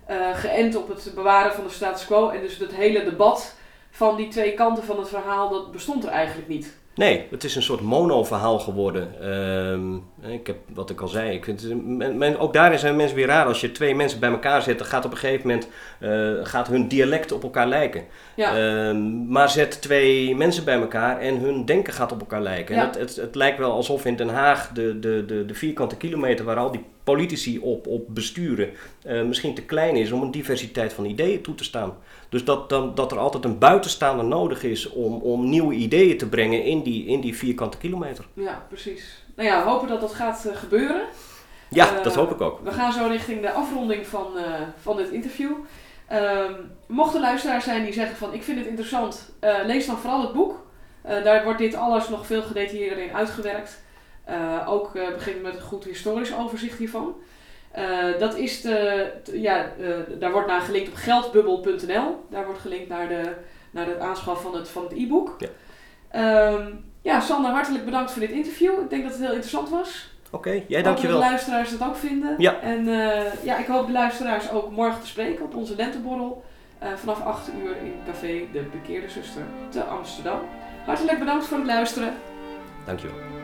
eh, geënt op het bewaren van de status quo. En dus het hele debat van die twee kanten van het verhaal, dat bestond er eigenlijk niet. Nee, het is een soort mono-verhaal geworden. Ehm, ik heb wat ik al zei. Ik vind, men, men- ook daarin zijn mensen weer raar. Als je twee mensen bij elkaar zet, dan gaat op een gegeven moment eh, gaat hun dialect op elkaar lijken. Ja, Ehm, maar zet twee mensen bij elkaar en hun denken gaat op elkaar lijken. Ja. En het, het, het lijkt wel alsof in Den Haag de, de, de, de vierkante kilometer waar al die politici op, op besturen eh, misschien te klein is om een diversiteit van ideeën toe te staan. Dus dat, dan, dat er altijd een buitenstaander nodig is om, om nieuwe ideeën te brengen in die, in die vierkante kilometer. ja, precies. Nou ja, we hopen dat dat gaat eh, gebeuren. Ja, Eh, dat hoop ik ook. We gaan zo richting de afronding van, eh, van dit interview. Ehm mocht er luisteraars zijn die zeggen van ik vind het interessant, eh, lees dan vooral het boek. Eh, daar wordt dit alles nog veel gedetailleerder in uitgewerkt. Eh, ook eh begint met een goed historisch overzicht hiervan. Eh, dat is de, ja, eh, daar wordt naar gelinkt op geldbubbel.nl. Daar wordt gelinkt naar de, naar de aanschaf van het, van het e-book. Ja. Ehm, ja, Sander, hartelijk bedankt voor dit interview. Ik denk dat het heel interessant was. Oké, jij Hopen dat dankjewel. de luisteraars dat ook vinden. Ja. En eh, ja, ik hoop de luisteraars ook morgen te spreken op onze lenteborrel. eh, vanaf 8 uur in café De Bekeerde Zuster te Amsterdam. Hartelijk bedankt voor het luisteren. Dankjewel.